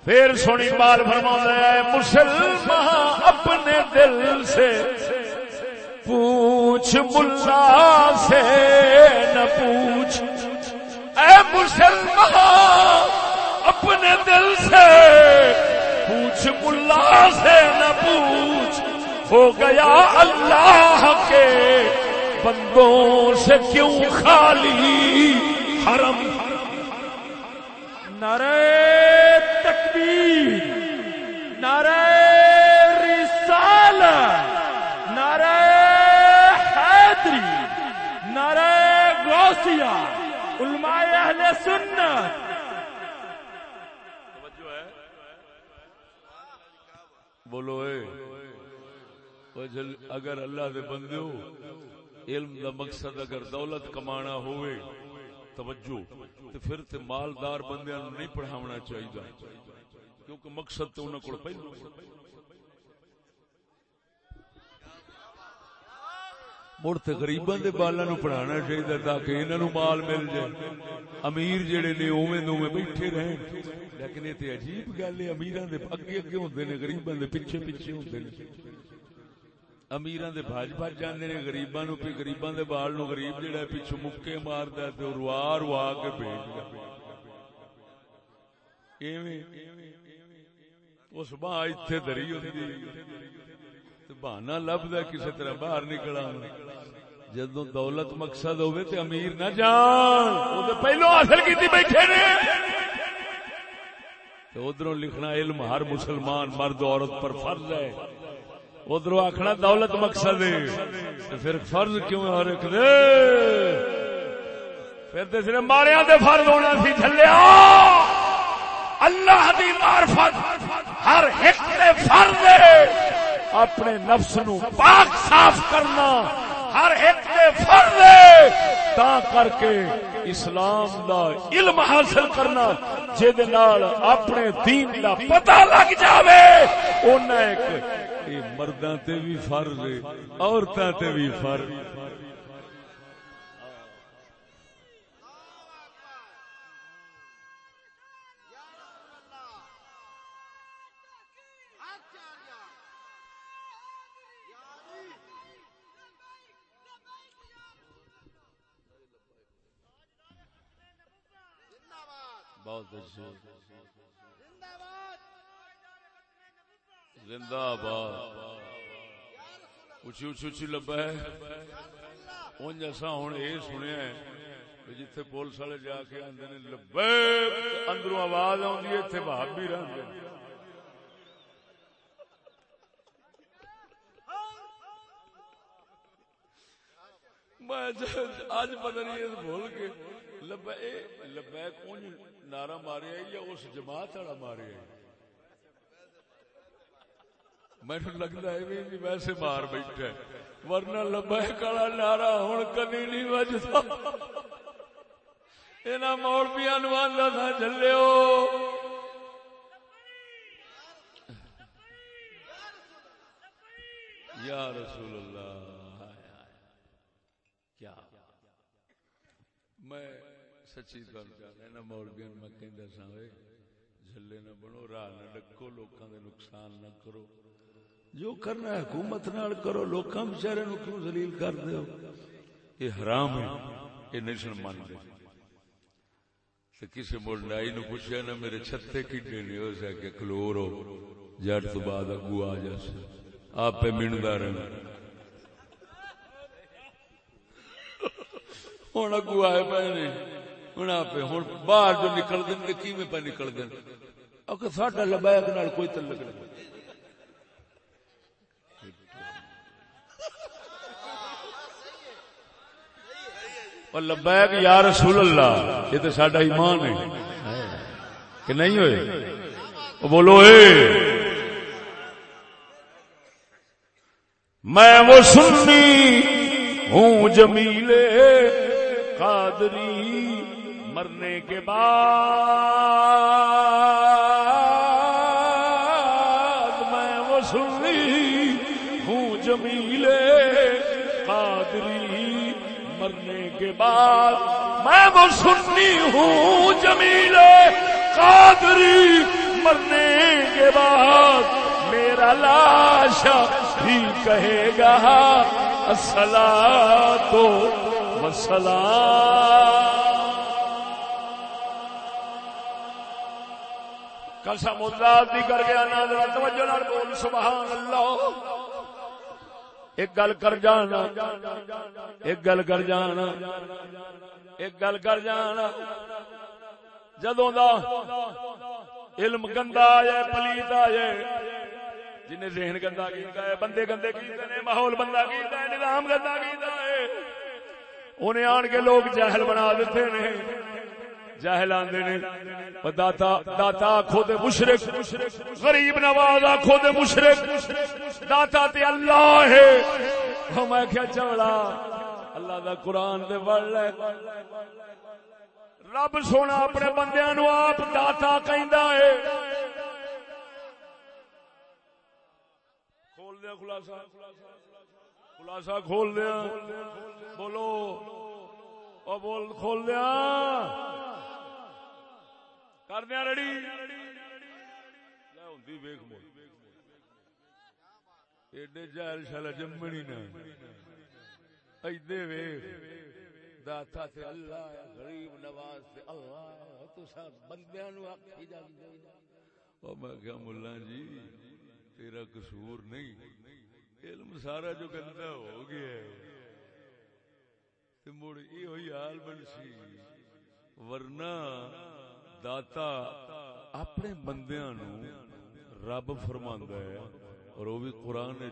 Speaker 1: پھر سونی بال فرما ہے مسلمان۔ اپنے دل سے پوچھ، ملا سے نہ پوچھ۔ اے مسلمان، اپنے دل سے پوچھ، ملا سے نہ پوچھ۔ ہو گیا اللہ کے بندوں سے کیوں خالی حرم؟ نعرہ تکبیر، نعرہ رسال نعرہ حیدری نعرہ غوثیہ علماء اہل سنت۔ بولو اے۔ اگر اللہ دے بندے علم دا مقصد اگر دولت کمانا ہوئے، توجہ۔ تو پھر تے مالدار بندے نہیں پڑھاونا چاہیے کیونکہ مقصد تو انہوں کو پہلو۔ مڑ تے غریباں دے بالاں نو پڑھانا چاہیے تاکہ انہاں نو مال مل جائے۔ امیر جڑے نے اوویں دوویں بیٹھے رہن۔ لیکن یہ تے عجیب گل ہے، امیراں دے اگے اگے ہوندے نے، غریباں دے پیچھے پیچھے ہوندے نے۔ امیراں دے بھاج بھاج جاندے نے، غریباں نو پی، غریباں دے بال نو غریب جڑا پیچھے مکے ماردا ہے تے روا روا کے بھیجدا ایویں اس باں ایتھے دری ہوندی۔ بہانا لبدا کسی طرح باہر نکلا جدو دولت مقصد ہوئے تے امیر نہ جان وہ تو پہلو حاصل کی بیٹھے نے۔ ادھر لکھنا علم ہر مسلمان مرد عورت پر فرض ہے۔ ادھر آخنا دولت مقصد ہے۔ تو پھر فرض کیوں ہر ایک دے؟ پھر تو صرف ماریا دے فرض ہونا سی چلیا اللہ دی معرفت ہر ایک دے فرض ہے۔ اپنے نفس نو پاک صاف کرنا ہر ایک دے فرض تا کر کے اسلام دا علم حاصل کرنا جے نال اپنے دین دا پتہ لگ جاوے، اونا ایک مرداں تے بھی فرض ہے، عورتاں تے بھی فرض۔ بہت اچھے زندہ آباد اچھی اچھی اچھی لبا ہے۔ ان جیسا ہوں یہ سنیا ہے جتھے پولیس والے جا کے آدھے نے لبے اندروں آواز آؤں اتنے بھاب بھی رہتے میں اج پتہ نہیں بول کے لبیک اونج نعرہ ماریا یا اس جماعت والا ماریا مینو لگتا ہے بھی ویسے مار بیٹھا ورنہ لبیک والا نعرہ ہوں کبھی نہیں بجتا یہاں مولبیا نو آدھا تھا چلو یا رسول اللہ۔ کیا؟ میں سچی گل کر رہا مولوی میں کہہ سا جلے نہ بنو راہ نہ ڈکو لوکاں دے نقصان نہ کرو جو کرنا ہے حکومت نال کرو لوکاں بیچارے نو کیوں ذلیل کر دیو یہ حرام ہے یہ نہیں سن مان دے تے کسی مولڈائی نو پوچھیا نا میرے چھتے کڈے نہیں ہو سکے کلور ہو جٹ تو بعد اگو آ جاس آپ پہ منڈا رہنا ہوں اگو آئے پے نہیں ہوں آپ ہوں باہر جو نکل دیں کی پہ نکل دیں اگر ساڈا لبیک نال کوئی تعلق نہیں۔ اور لبیک یا رسول اللہ، یہ تو سڈا ایمان ہے۔ کہ نہیں ہوئے؟ بولو، اے۔ میں وہ سنی ہوں جمیلے قادری۔ مرنے کے بعد میں وہ سنی ہوں جمیلے قادری مرنے کے بعد میں وہ سنی ہوں جمیلے قادری مرنے کے بعد میرا لاشا بھی کہے گا اصلا تو مسلام قسم اللہ دی کر گیا نا ذرا توجہ نال بول، سبحان اللہ۔ ایک گل کر جانا، ایک گل کر جانا، ایک گل کر جانا۔ جدوں دا علم گندا آیا، پلیت آیا جن ذہن گندا کیتا ہے، بندے گندے کیتے نے ماحول بندہ کیتا ہے، نظام گندا کیتا ہے، انہیں آن کے لوگ جہل بنا دیتے نے جاہل آندے نے داتا داتا آخو دے مشرک غریب نواز آخو دے مشرک داتا تے اللہ ہے۔ ہاں میں کیا چوڑا، اللہ دا قرآن دے بڑھ لے رب سونا اپنے بندیاں نو آپ داتا کہندا ہے۔ کھول دیا خلاصہ۔ خلاصہ کھول دیا۔ بولو۔ او بول، کھول دیا۔ کر دیا ریڈی ہوندی ویکھ مول ایڈے جہل شالا جمنی نہ ایدے ویکھ داتا تے اللہ غریب نواز تے اللہ تو سب بندیاں نو حق آکھی جاندے او میں کہا مولا جی تیرا قصور نہیں علم سارا جو گندا ہو گیا ہے تے مڑ یہ ہوئی حال بنسی ورنہ داتا اپنے بندیاں نو رب فرماندا ہے اور وہ بھی قرآن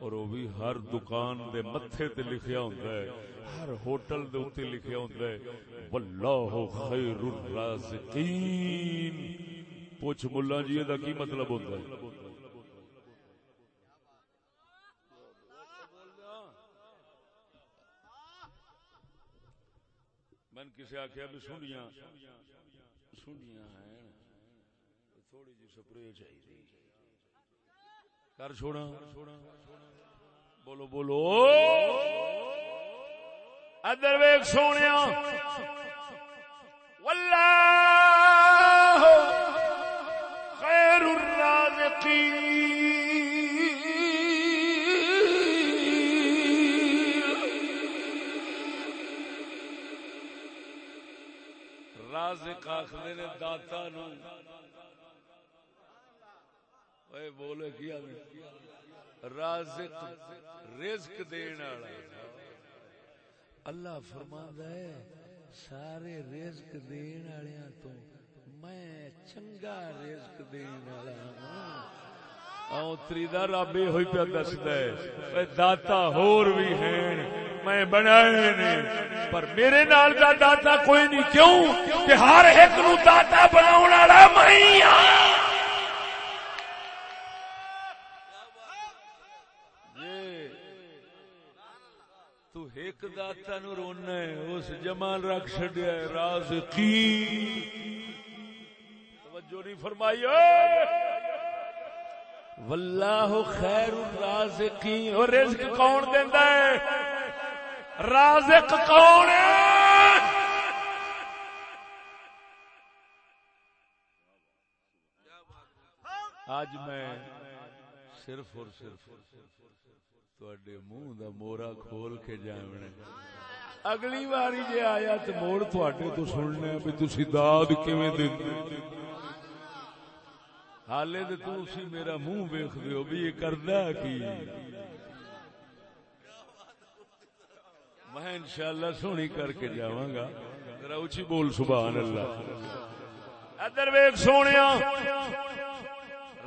Speaker 1: اور وہ بھی ہر دکان دے متھے تے لکھیا ہوندا ہے ہر ہوٹل دے اوتے لکھیا ہوندا ہے واللہ خیر الرازقین پوچھ ملا جی دا کی مطلب ہوندا ہے میں کسی آخیا بھی سنیا ہیں تھوڑی جی سپرے چاہیے کر چھوڑا بولو بولو ادر ویگ سونے واللہ رازق آخر نے داتا نو۔ اے بولے کیا رازق رزق دین والا۔ اللہ فرماندا ہے، سارے رزق دین والےاں تو میں چنگا رزق دین والا ہاں۔ اوتری دا رب ہوئی پیا دسدا ہے۔ داتا ہور بھی ہیں، میں بنائے نے پر میرے نال دا داتا کوئی نہیں۔ کیوں؟ کہ ہر ایک نو داتا بناون والا میں ہاں جی۔ تو ایک داتا نو رونا ہے، اس جمال رکھ چڈیا ہے، رازقی۔ توجہ نہیں فرمائی۔ واللہ خیر الرازقین. اور رزق کون دیندا ہے؟ رازق کون ہے؟ آج میں صرف اور صرف تڈے منہ دا مورا کھول کے جاونا اگلی باری جے آیا تو موڑ تھوڑے تو سننا بھی تسی داد کیویں دیندے حالے تے تو اسی میرا منہ ویکھ دیو بھی یہ کردا کی؟ میں انشاءاللہ سونی کر کے جاواں گا۔ ذرا اونچی بول، سبحان اللہ۔ ادھر ویکھ سونیا۔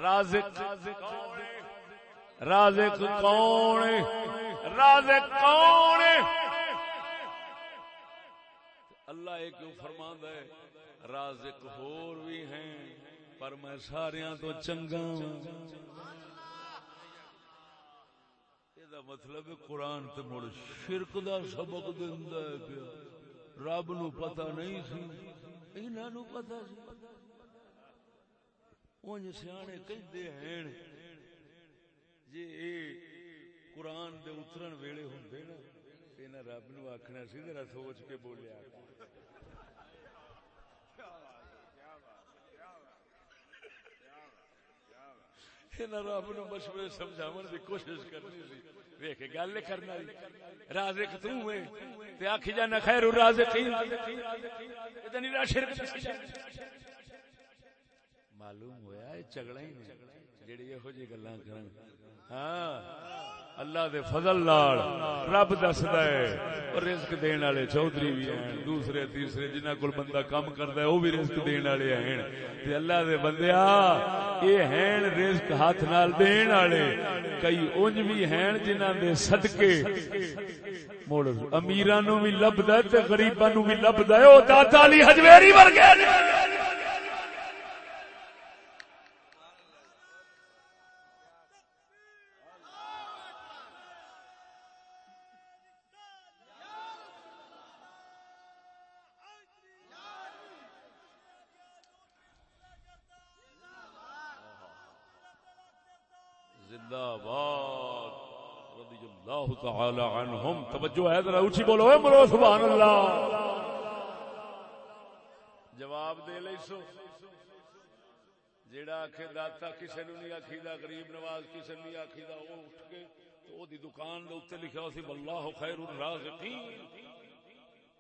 Speaker 1: رازق رازق کون رازق کون اللہ ایک فرمان ہے، رازق ہور بھی ہیں۔ پر میں سارا تو چنگا مطلب قرآن تے مڑ شرک دا سبق دیندا ہے پیا۔ رب نو پتہ نہیں سی، انہاں نو پتہ سی۔ اونج سیانے کہندے ہیں جی اے قرآن دے اترن ویلے ہوندے نا انہاں رب نو آکھنا سی، ذرا سوچ کے بولیا۔ رب نو مشورے سمجھاون کوشش کرنی سی۔ گل کرنا رازق تے آکھی جانا خیر معلوم ہویا اے جھگڑا ہی نہیں جڑی جی گلا ہاں۔ اللہ دے فضل نال رب دسدا ہے اور رزق دین والے چوہدری بھی ہیں، دوسرے، تیسرے، جنہاں کول بندہ کام کردا ہے او بھی رزق دین والے ہیں۔ تے اللہ دے بندیا اے ہیں رزق ہاتھ نال دین والے۔ کئی اونج بھی ہیں جنہاں دے صدقے۔ مڑ امیراں نو بھی لبدا تے غریباں نو بھی لبدا ہے، او داتا علی حجویری ورگے۔ زندہ تعالی عنہم. توجہ ہے ذرا اونچی بولو. اے مرو سبحان اللہ جواب دے لئی سو. جیڑا آکھے داتا کسے نو نہیں آکھیدا، غریب نواز کسے نہیں آکھیدا، او اٹھ کے تو او دی دکان دے اوتے لکھیا ہو سی، واللہ خیر الرازقین.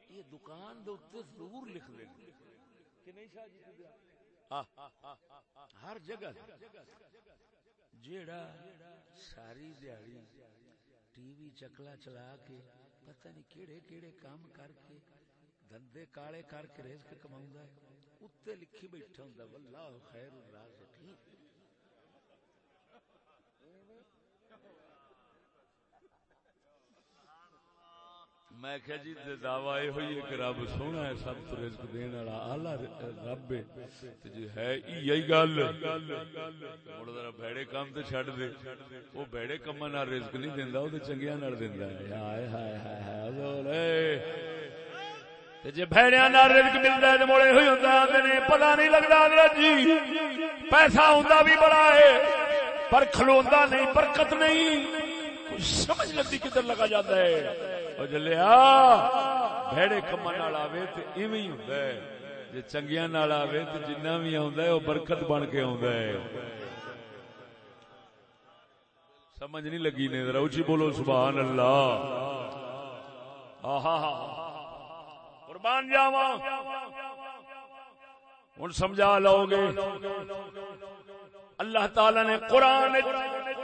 Speaker 1: یہ دکان دے اوتے ضرور لکھ دے. کہ نہیں شاہ جی ہر جگہ. جیڑا ساری دیہڑی ٹی وی چکلا چلا کے پتہ نہیں کیڑے کیڑے کام کر کے دندے کالے کر کے رزق کماؤں ہے اتے لکھی بیٹھا ہوندا واللہ خیر الرازقین۔ میں کہ جی دعوی یہ ہوئی ہے کہ رب سونا ہے، سب تو رزق دین والا اعلی رب ہے۔ تے جی ہے یہی گل۔ ہن ذرا بھڑے کام تے چھڈ دے۔ او بھڑے کماں نال رزق نہیں دیندا او تے چنگیاں نال دیندا ہے۔ ہائے ہائے ہائے ہائے، حضور تے جی جے بھڑیاں نال رزق ملدا ہے تے موڑے ہوئی ہوندا تے نہیں پتہ نہیں لگدا حضرت جی پیسہ ہوندا بھی بڑا ہے، پر کھلوندا نہیں، برکت نہیں۔ کچھ سمجھ لگتی کدھر لگا جاتا ہے۔ او جلیا بھڑے کمن نال آوے تے ایویں ہی ہوندا ہے جے چنگیاں نال آوے تے جنہ بھی آوندا ہے او برکت بن کے آوندا ہے سمجھ نہیں لگی نے ذرا اونچی بولو سبحان اللہ آہا قربان جاواں ہن سمجھا لو گے اللہ تعالی نے قرآن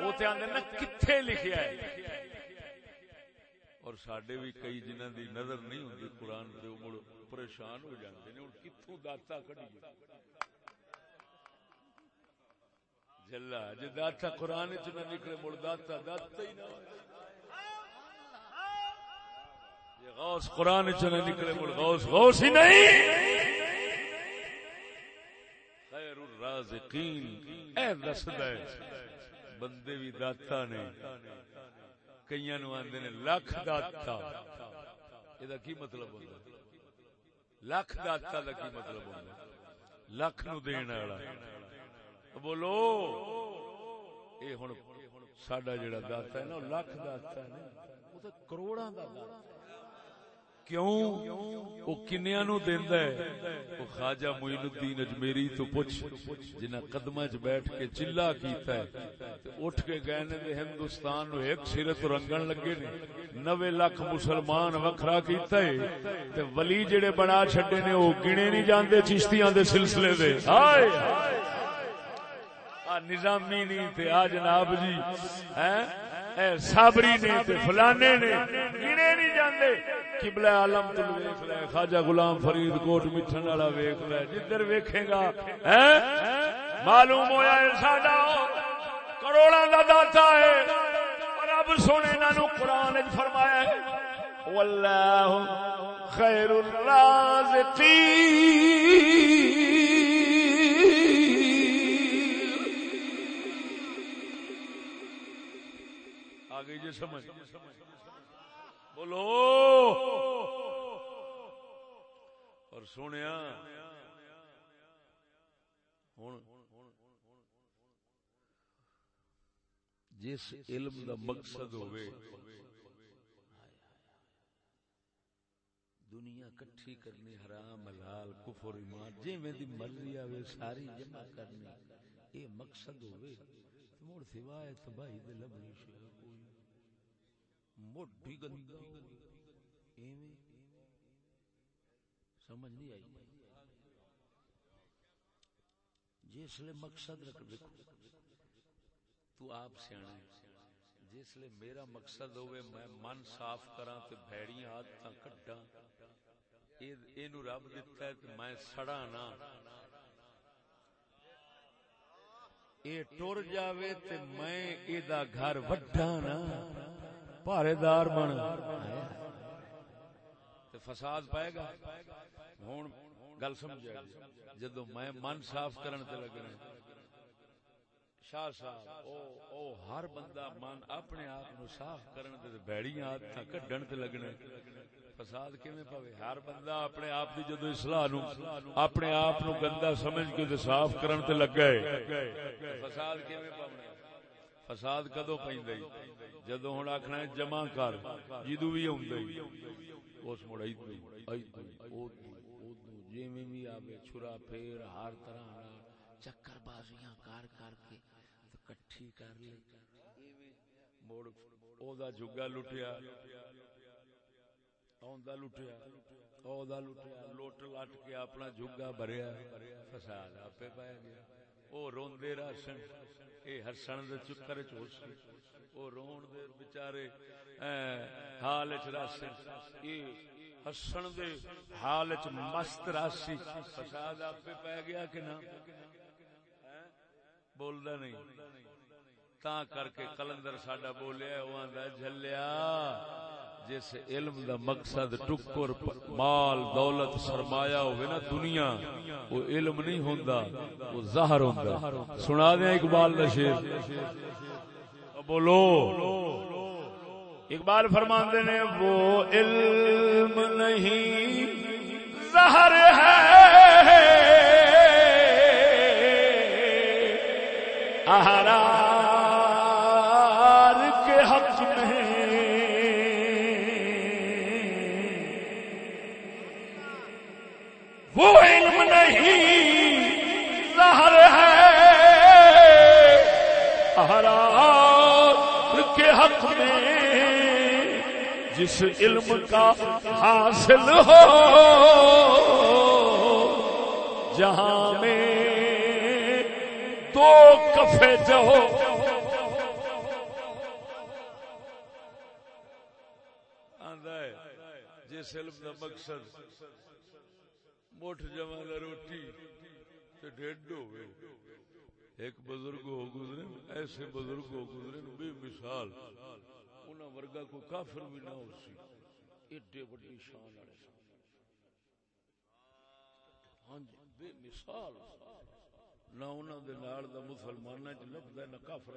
Speaker 1: وہ تے آندے نا کتھے لکھیا ہے اور سڈے بھی کئی جنہ دی نظر نہیں ہوتی قرآن سے مڑ پریشان ہو جاتے ہیں کتوں داتا کھڑی جلا جی داتا قرآن چ نہ نکلے، مڑ داتا داتا ہی نہ غوث قرآن چ نہ نکلے، مڑ غوث غوث ہی نہیں۔ خیر الرازقین، اے دسدا بندے بھی داتا نے۔ کئی نو آدھے نے لکھ داتا۔ یہ کی مطلب ہوتا لکھ داتا کا کی مطلب ہوتا لکھ نو دین والا۔ بولو یہ ہوں سڈا جڑا داتا ہے نا لکھ داتا ہے نا وہ تو کروڑا دا کیوں وہ کنیا نو دیندا ہے وہ خواجہ معین الدین اجمیری تو پوچھ جنہ قدمہ چ بیٹھ کے چلا کیتا ہے تے اٹھ کے گئے نے ہندوستان نو ایک سرت رنگن لگے نے نوے لاکھ مسلمان وکھرا کیتا ہے تے ولی جڑے بنا چھڈے نے او گنے نہیں جاندے چشتیاں دے سلسلے دے ہائے آ نظامی نہیں تے آ جناب جی ہیں اے صابری نے تے فلانے نے گنے نہیں جاندے قبلہ عالم تو ویکھ لے، خواجہ غلام فرید کوٹ مٹھن والا ویکھ لے، جدھر ویکھے گا ہیں معلوم ہویا ہے ساڈا کروڑاں دا داتا ہے رب سونے انہاں نو قران وچ فرمایا ہے، واللہ خیر الرازقین. آگے جی سمجھ۔ بولو۔ اور سنیا۔ جس علم دا مقصد ہوئے۔ دنیا کٹھی کرنی حرام، حلال، کفر، ایمان جی میں دی مرضی آوے، ساری جمع کرنی۔ اے مقصد ہوئے۔ مڑ سوائے تباہی دے لبنی شے کوئی موٹی گندا ایویں سمجھ نہیں آئی جس لیے مقصد رکھ دیکھو تو آپ سیاح جس لیے میرا مقصد ہوئے میں من صاف کراں تے بھیڑیاں آدتاں کڈاں اینو رب دیتا ہے تے میں سڑا نا اے ٹر جاوے تے میں اے دا گھر وڈا نا پارے دار بن۔ تے فساد پائے گا۔ ہوں گل سمجھا جدو میں من صاف کرن تے لگنا شاہ صاحب، او او، ہر بندہ من اپنے آپ نو صاف کرن تے بیڑیاں آدتاں کڈن تے لگنا فساد کیویں پاوے؟ ہر بندہ اپنے آپ دی جدو اصلاح نو، اپنے آپ نو گندا سمجھ کے تے صاف کرن تے لگ گئے فساد کیویں پاوے فساد کدو پہ جدو ہوں آخنا ہے جمع کر، جدو بھی اس مڑ جی بھی آوے، چھرا، پھیر، ہر طرح چکر بازیاں کر کر کے کٹھی کر لے۔ مڑ او دا جگا لٹیا آندا لٹیا او دا لٹیا لوٹ لٹ کے اپنا جگا بھریا، فساد آپ پایا گیا۔ او روندے راسن اے ہسن دے چکر چ ہوسی او رون دے بیچارے حال چ راسن اے ہسن دے حال چ مست راسی فساد آپ پہ گیا کہ نہ؟ بولدا نہیں۔ تا کر کے کلندر ساڈا بولیا وہ آندا جھلیا۔ جس علم دا مقصد ٹکر، مال، دولت سرمایہ ہوئے نا دنیا، وہ علم نہیں ہوندا، وہ زہر ہوندا۔ سنا دیں اقبال دا بولو۔ اقبال فرماندے نے، وہ علم نہیں، زہر ہے۔ احرار نہیں، زہر ہے۔ کے حق میں جس علم کا حاصل ہو، جہاں میں دو کفے جو جس علم کا مقصد مٹھ جمع روٹی ڈیڈ ہو ایک بزرگ ہو گزرے، ایسے بزرگ ہو گزرے، بے مثال۔ انہاں ورگا کو کافر بھی نہ ہو سی۔ ایڈے بڑی شان والے ہاں جی بے مثال۔ نہ انہاں دے نال دا مسلماناں چ لبدا نہ کافر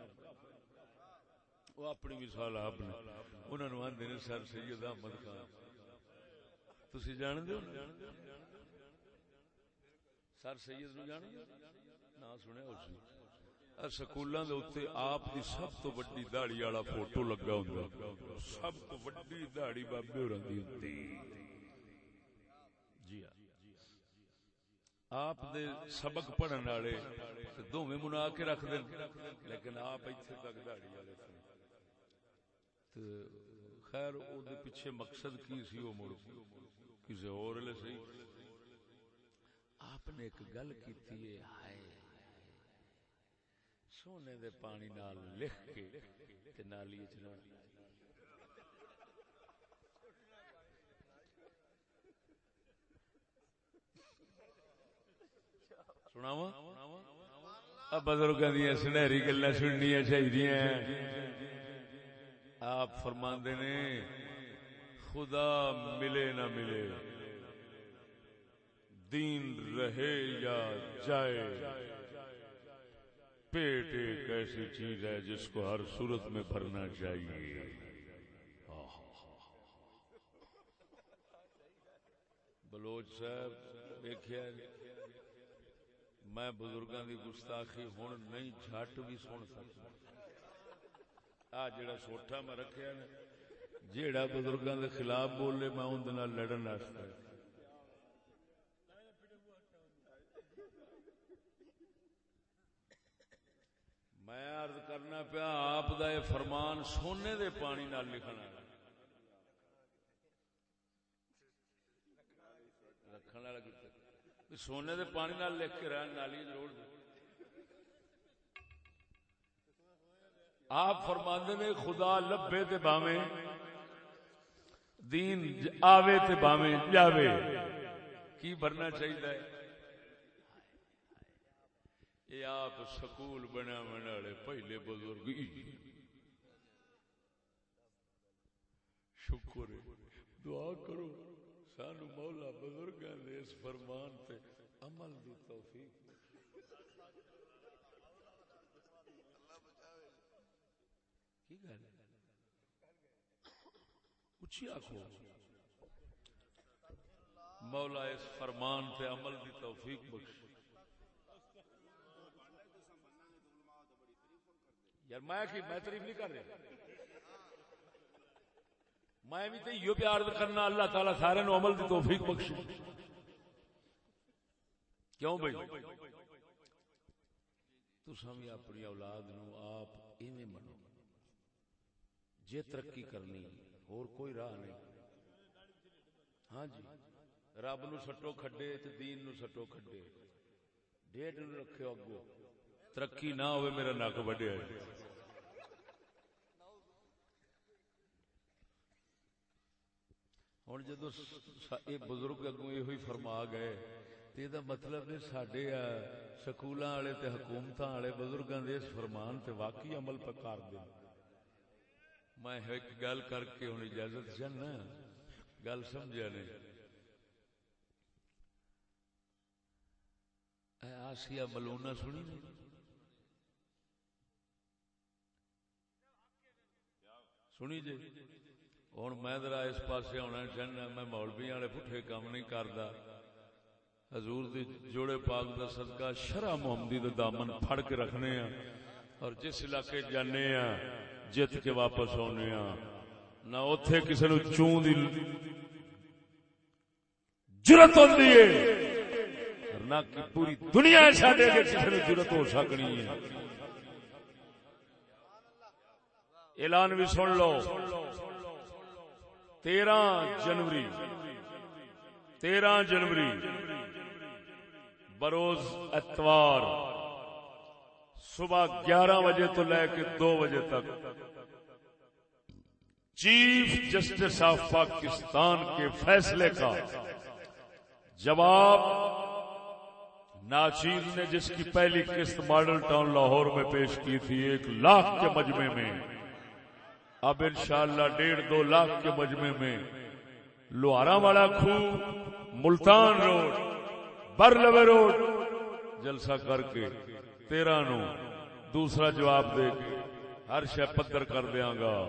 Speaker 1: وہ اپنی مثال آپ نے۔ انہاں نو آندے نے سر سید احمد خان۔ تسی جان دے سر سید نو جان نہ سنیا اس سکولاں دے اوتے آپ دی سب تو بڑی داڑھی والا فوٹو لگا ہوندا۔ سب تو بڑی داڑھی بابے ہوراں دی ہوندی جی ہاں۔ آپ دے سبق پڑھن والے تے دوویں منا کے رکھ دین۔ لیکن آپ ایتھے تک داڑھی والے سن۔ تے خیر او دے پیچھے مقصد کی سی او مڑ کسے اور لے صحیح آپ نے ایک گل کی سونے دے پانی نال لکھ کے تے نالی چنا سناوا بزرگ دیا سنہری گلا سننیا چاہیے آپ فرماندے نے، خدا ملے نہ ملے۔ دین رہے یا جائے۔ پیٹ ایک ایسی چیز ہے جس کو ہر صورت میں بھرنا چاہیے۔ بلوچ صاحب دیکھا میں بزرگوں کی گستاخی ہوں نہیں جٹ بھی سن سکتا۔ آ جڑا سوٹا میں رکھا جیڑا بزرگوں کے خلاف بولے، میں اندر لڑن واسطے۔ میں عرض کرنا پیا، آپ دا یہ فرمان سونے دے پانی نال لکھنا رکھنے والا سونے دے پانی نال لکھ کے رہن نالی روڑ آپ فرماندے نے، خدا لبے تے باویں، دین آوے تے باویں، جاوے۔ کی بھرنا چاہیے؟ یہ آپ سکول بنا والے پہلے بزرگ شکر دعا کرو۔ سان مولا بزرگ اس فرمان تے عمل دی توفیق۔ کی گل؟ اچھی آخو مولا اس فرمان تے عمل دی توفیق بخش یار میں کی میں تعریف نہیں کر رہا۔ میں بھی تو یہ پیار کرنا، اللہ تعالی سارے نو عمل کی توفیق بخش کیوں بھائی؟ تسا بھی اپنی اولاد نو آپ ایویں منو۔ جے ترقی کرنی اور کوئی راہ نہیں۔ ہاں جی رب نو سٹو کھڈے تے دین نو سٹو کھڈے۔ ڈیڈ نو رکھو اگو ترقی نہ ہوئے، میرا نک وڈیا ہوں جدو یہ بزرگ اگوں یہ فرما گئے تو یہ مطلب نے سڈے سکول والے حکومت والے بزرگوں کے اس فرمان سے واقعی عمل پہ کر دیں میں ایک گل کر کے ہوں اجازت چاہنا گل سمجھا نہیں آسیا ملونا سنی سنی جی ہوں میں ذرا اس پاس آنا چاہنا میں مولوی والے پٹھے کام نہیں کرتا حضور دی جوڑے پاک دا صدقہ شرع محمدی دا دامن پھڑ کے رکھنے ہیں اور جس علاقے جانے ہیں جت کے واپس آنے ہیں نہ اوتھے کسی نو چون دی جرت ہوندی ہے نہ کہ پوری دنیا ساڈے کے کسی نو جرت ہو سکنی ہے اعلان بھی سن لو تیرہ جنوری تیرہ جنوری، بروز اتوار، صبح گیارہ بجے تو لے کے دو بجے تک۔ چیف جسٹس آف پاکستان کے فیصلے کا جواب ناچیز نے جس کی پہلی قسط ماڈل ٹاؤن لاہور میں پیش کی تھی ایک لاکھ کے مجمے میں۔ اب انشاءاللہ ڈیڑھ دو لاکھ کے مجمے میں لوہارا والا خو ملتان روڈ بر لوے روڈ، جلسہ کر کے تیرہ نو، دوسرا جواب دے کے ہر شہ پتھر کر دیا گا۔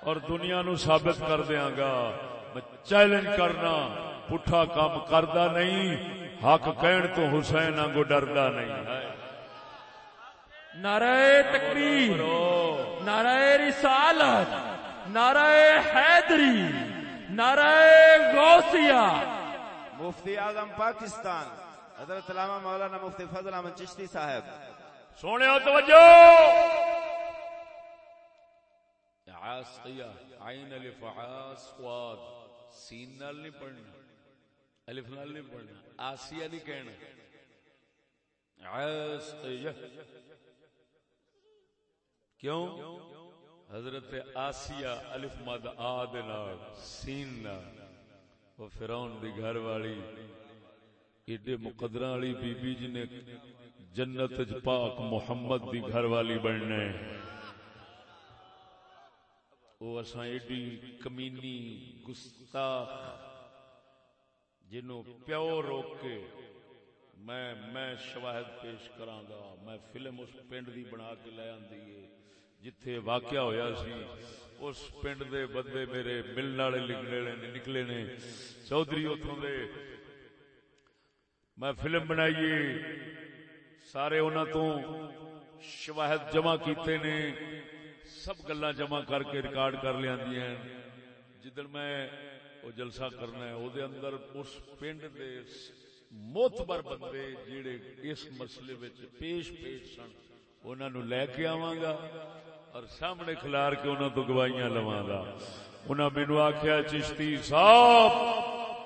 Speaker 1: اور دنیا نو ثابت کر دیا گا۔ میں چیلنج کرنا، پٹھا کام کردا نہیں، حق کہن تو حسین آنگو ڈردا نہیں۔
Speaker 2: نعرہ تکبیر۔ نعرہ رسالت نعرہ حیدری نعرہ غوثیہ۔
Speaker 3: مفتی اعظم پاکستان حضرت علامہ مولانا مفتی فضل احمد چشتی صاحب۔
Speaker 1: سونے توجہ! عاسقیہ عین الف عاس واد سین نال نہیں پڑھنا۔ الف نال نہیں پڑھنا آسیہ نہیں کہنا۔ عاسقیہ کیوں؟ حضرت آسیہ الف مد آد سین نال۔ وہ فرعون دی گھر والی، ایڈے مقدرہ والی بی بی جی نے جنت پاک محمد دی گھر والی بننے وہ اساں ایڈی کمینی گستاخ، جنوں پیو روک کے میں میں شواہد پیش کراں گا، میں فلم اس پنڈ دی بنا کے لے آندی ہے۔ جتھے واقعہ ہویا سی، اس پنڈ دے بندے میرے ملنے والے نکلے نے نکلے نے۔ چودھری اتوں دے۔ میں فلم بنائیے۔ سارے انہوں تو شواہد جمع کیتے نے۔ سب گلا جمع کر کے ریکارڈ کر لیا جدن میں وہ جلسہ کرنا ہے وہ اندر اس پنڈ دے موتبر بندے جڑے اس مسئلے پیش پیش سن انہوں لے کے آواں گا۔ اور سامنے کھلار کے انہوں تو گواہیاں لواں گا انہوں مینو آخیا چشتی صاحب،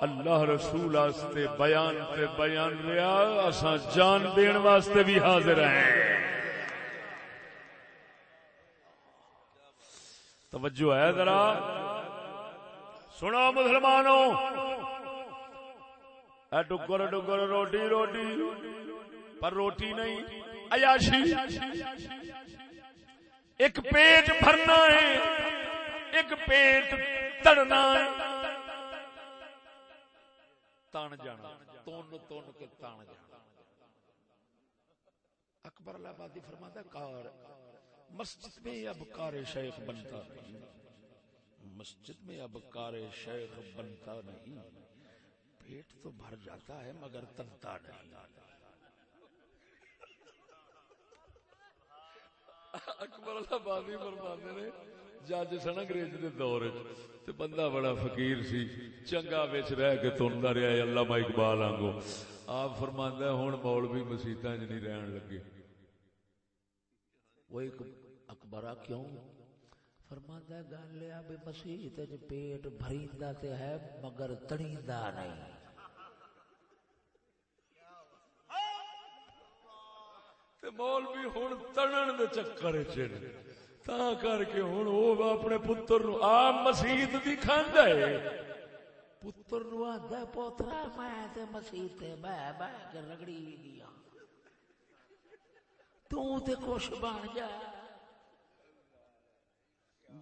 Speaker 1: اللہ رسول واسطے بیان تے بیان رہا اساں جان دین واسطے بھی حاضر ہیں۔ توجہ ہے ذرا۔ سنو مسلمانوں اے ڈگر ڈگر روٹی روٹی، پر روٹی نہیں، عیاشی۔ ایک پیٹ بھرنا ہے، ایک پیٹ تڑنا ہے۔ تن جانا، تون تون کے تن جانا۔ اکبر آبادی فرماتا کار۔ مسجد میں اب کار شیخ بنتا نہیں۔ مسجد میں اب کار شیخ بنتا نہیں۔ پیٹ تو بھر جاتا ہے، مگر تنتا نہیں۔ اکبر آبادی فرماندے نے۔ جج سن انگریز دے دور وچ۔ تے بندہ بڑا فقیر سی، چنگا وچ رہ کے تندا رہیا ہے علامہ اقبال آنگو آپ فرماندا ہے ہن مولوی مسیتاں وچ نہیں رہن لگے۔
Speaker 4: وہ ایک اکبرا کیوں؟ فرماتا ہے گل ہے بھی مسیح تے پیٹ بھریندا تے ہے مگر تڑیندا نہیں۔
Speaker 1: تے مولوی ہن تڑن دے چکر وچ۔ تا کر کے ہن او اپنے پتر نو آ مسیت دی کھاندا ہے۔
Speaker 4: پتر نو آندا پوترا، میں تے مسیح تے بہ بہ کے رگڑی گیا۔ تو تے کچھ بن جا۔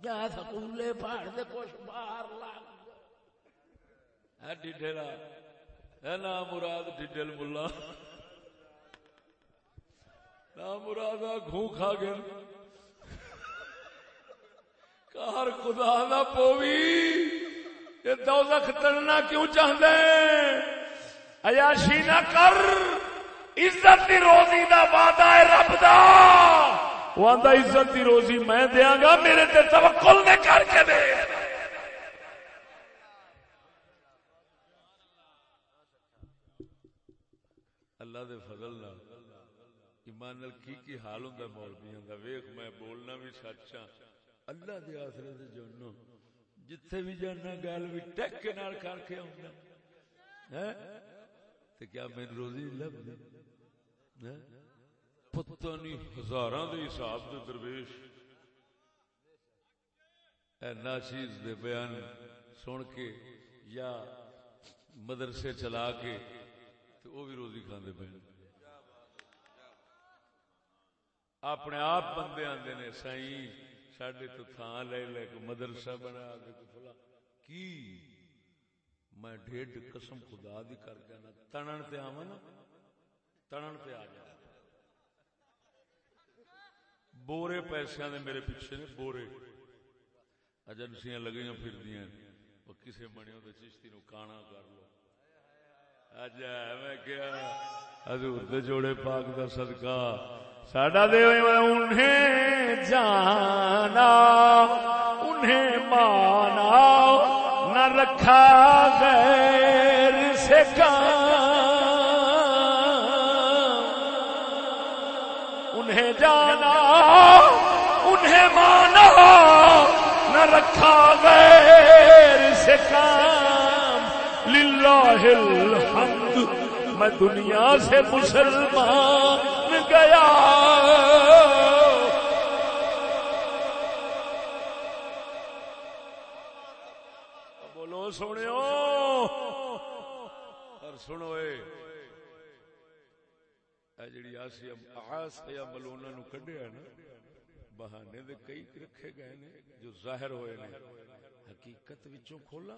Speaker 4: جا سکولے پھاڑ دے کچھ باہر لگ۔
Speaker 1: ہاں، اے ڈڈلا اے ہاں، نا مراد ڈڈل ملا۔ نا مراد گھوں کھا گیا۔ کار خدا نہ پوی یہ دوزخ تڑنا کیوں چاہتے ہیں؟ عیاشی نہ کر۔ عزت دی روزی دا وعدہ ہے رب دا۔ وہ آندا عزت دی روزی میں دیاں گا، میرے تے توکل نے کر کے دے۔ اللہ دے فضل نال۔ ایمان نال کی کی حال ہوندا مولویاں دا ویکھ میں بولنا بھی سچ ہاں۔ اللہ دے آسرے تے جاننا جتھے بھی جانا گل بھی ٹک کے نال کر کے آؤں ہاں؟ ہیں تے کیا میں روزی لب دی پتہ نہیں ہاں؟ ہزاراں دے حساب دے درویش۔ اے ناچیز دے بیان سن کے یا مدرسے چلا کے تے وہ بھی روزی کھاندے پے اپنے آپ بندے آندے نے، سائیں، ساڈے تو تھان لے لے کے مدرسہ بنا فلا کی؟ میں ڈیڈ قسم خدا دی کر کے نا تنن تے آواں نا، تنن تے آ جا۔ بورے پیسے دے میرے پیچھے نے، بورے۔ ایجنسیاں لگیاں پھر دیاں۔ وہ کسے بنیو تے چشتی نو کانا کر لو۔ اج میں کیا حضور دے جوڑے پاک دا صدقہ ساڈا دے انہیں جانا انہیں مانا نہ رکھا غیر سے کام انہیں جانا انہیں مانا نہ رکھا غیر سے کام للہ الحمد، میں دنیا سے مسلمان گیا۔ بولو سنو اور سنو اے۔ جڑی آسی آسیا ملونا نو کڈیا نا، بہانے دے کئی رکھے گئے نے جو ظاہر ہوئے نے، حقیقت وچوں کھولا۔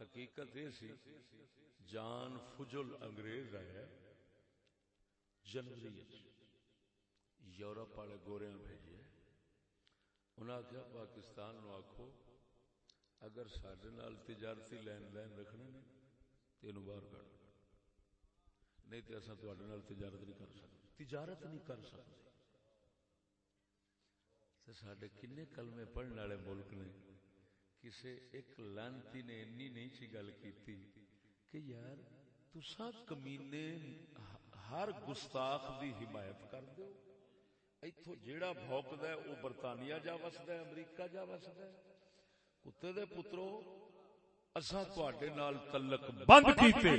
Speaker 1: حقیقت یہ سی، جان فجل انگریز آیا جنوری یورپ والے گورے بھیجے انہیں آخیا پاکستان نو آخو اگر سڈے نال تجارتی لین دین رکھنے نے تو یہ باہر کر نہیں تو اصا تے تجارت نہیں کر سکتے۔ تجارت نہیں کر سکتے۔ سڈے کنے کلمے پڑھنے والے ملک نے کسے ایک لانتی نے انی نہیں چی گل کیتی کہ یار تسا کمینے ہر گستاخ دی حمایت کر دو ایتھو جیڑا بھوکدا ہے، او برطانیہ جا وسدا ہے، امریکہ جا وسدا ہے۔ کتے دے پترو، اساں تواڈے نال تعلق بند کیتے۔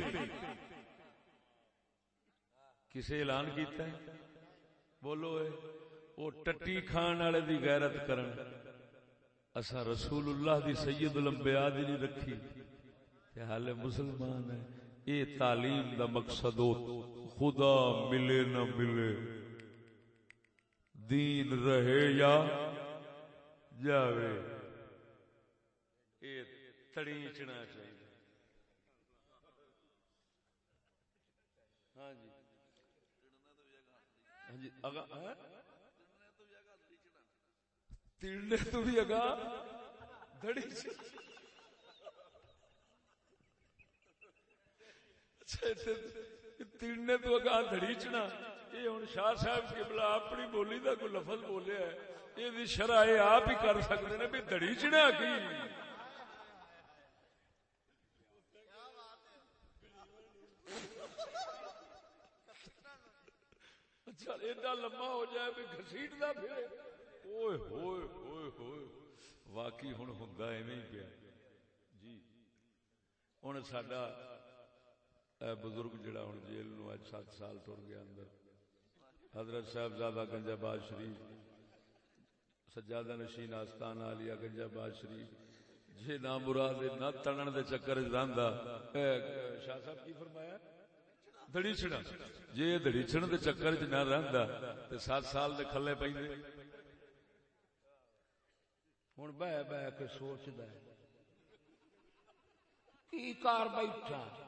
Speaker 1: کسے اعلان کیتا ہے؟ بولو اے، او ٹٹی کھان والے دی غیرت کرن۔ اسا رسول اللہ دی سید الانبیاء دی نہیں رکھی۔ کہ حال مسلمان ہے، اے تعلیم دا مقصد خدا ملے نہ ملے۔ دین رہے یا جاوے۔ اے تڑیچنا چاہیے۔ ہاں جی۔ ہاں جی اگا ہاں؟ تیڑنے تو بھی اگا، دڑی اچھا، تیڑنے تو اگا، دڑی چنا۔ یہ ہوں شاہ صاحب کے اپنی بولی کا کوئی لفظ بولیا ہے۔ یہ شرح یہ آپ ہی کر سکتے ہیں بھی دڑی چڑیا کی۔ اچھا ایڈا لمبا ہو جائے بھی گسیٹ دا پھر اوئے ہوئے ہوئے ہوئے واقعی ہوں ہوں ایویں پیا جی ہوں سڈا بزرگ جڑا ہوں جیل نو اج سات سال ٹر گیا اندر حضرت صاحب زادہ گنجا باد شریف سجادہ نشین آستان آلیا گنجا باد شریف جی نہ مراد نہ تڑن دے چکر رہندا شاہ صاحب کی فرمایا دڑی چھڑا جی دڑی چھڑن دے چکر چ نہ رہندا تے سات سال دے کھلے پیندے ہن بہ بہ کے سوچدا ہے۔
Speaker 4: کی کار بیٹھا؟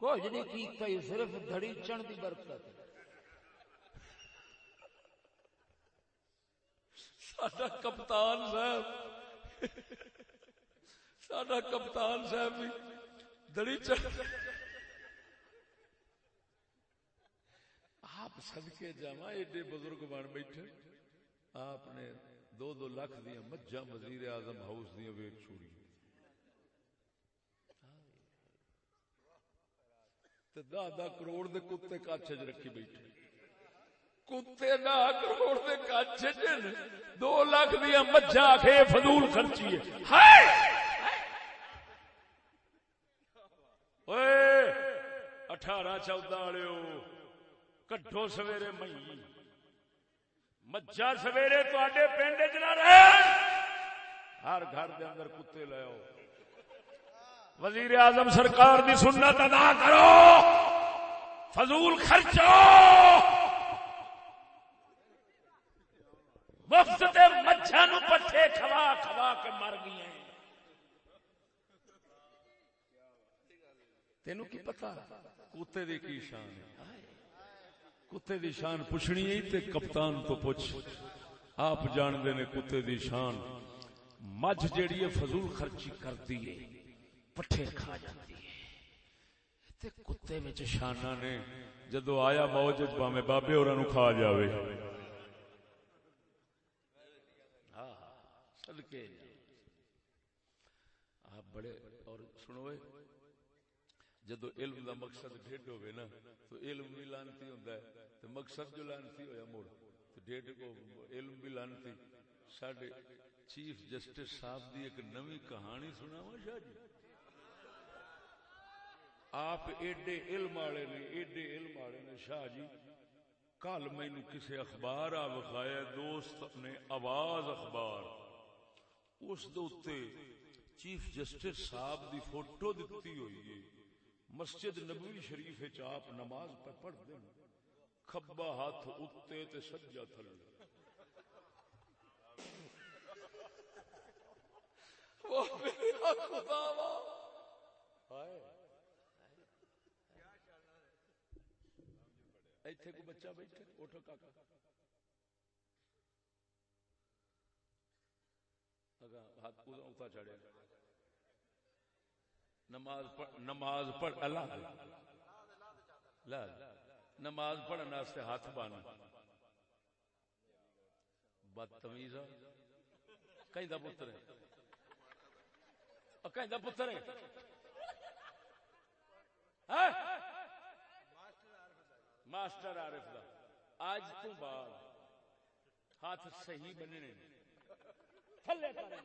Speaker 4: کچھ نہیں کیتا ہی صرف دھڑی چن دی برکت۔
Speaker 1: ساڈا کپتان صاحب، ساڈا کپتان صاحب بھی دڑی چن آپ صدقے جاواں، ایڈے بزرگ بن بیٹھے۔ آپ نے دو دو لاکھ دیا مجھا وزیر اعظم ہاؤس دیا ویٹ چھوڑی۔ دہ دہ کروڑ دے کتے کچھ رکھی بیٹھے۔ کتے دہ کروڑ دے کچھ دو لاکھ دیا مجھا کے فضول خرچی ہے۔ اٹھارہ چودہ والے کٹو سویرے مئی۔ مجھا سویرے تے پنڈ چ نہ رہے ہر گھر دے اندر کتے لے آؤ وزیر اعظم سرکار دی سنت ادا کرو فضول خرچو مفت مچھا نو پٹھے کھوا کھوا کے مر گئی تینو کی پتا کتے دی کی شان ہے کتے دی شان پوچھنی ہے تے کپتان تو پوچھ۔ آپ جانتے نے کتے دی شان۔ مجھ جیڑی ہے فضول خرچی کرتی ہے، پٹھے کھا جاتی ہے۔ تے کتے میں شانہ نے جدو آیا موج پاوے بابے اور کھا جاوے۔ ہاں سدکے آپ بڑے اور سنو جدو علم دا مقصد ڈیڈ ہوئے نا، تو علم بھی لانتی ہوتا ہے۔ تو مقصد جو لانتی ہویا مڑ تو ڈیڈ کو علم بھی لانتی۔ ساڈے چیف جسٹس صاحب دی ایک نوی کہانی سنا وا شاہ جی۔ آپ ایڈے علم والے نے، ایڈے علم والے نے شاہ جی کل مینو کسی اخبار آ بخایا دوست نے آواز اخبار۔ اس دے چیف جسٹس صاحب دی فوٹو دتی ہوئی ہے۔ مسجد نبوی شریف آپ نماز پہ پڑھتے ہیں۔ کھبا ہاتھ اتنے تے سجا تھلے ایتھے کو بچہ بیٹھے، اٹھو کاکا۔ اگا ہاتھ کو اوتا چڑھیا۔ نماز پڑھ نماز پڑھ اللہ لا نماز پڑھن واسطے ہاتھ بانا بدتمیز ہاں. کہیں پتر ہے. کہیں پتر ہے. ہاں؟ ماسٹر عارف دا. آج تو بعد ہاتھ صحیح بننے تھلے کرنے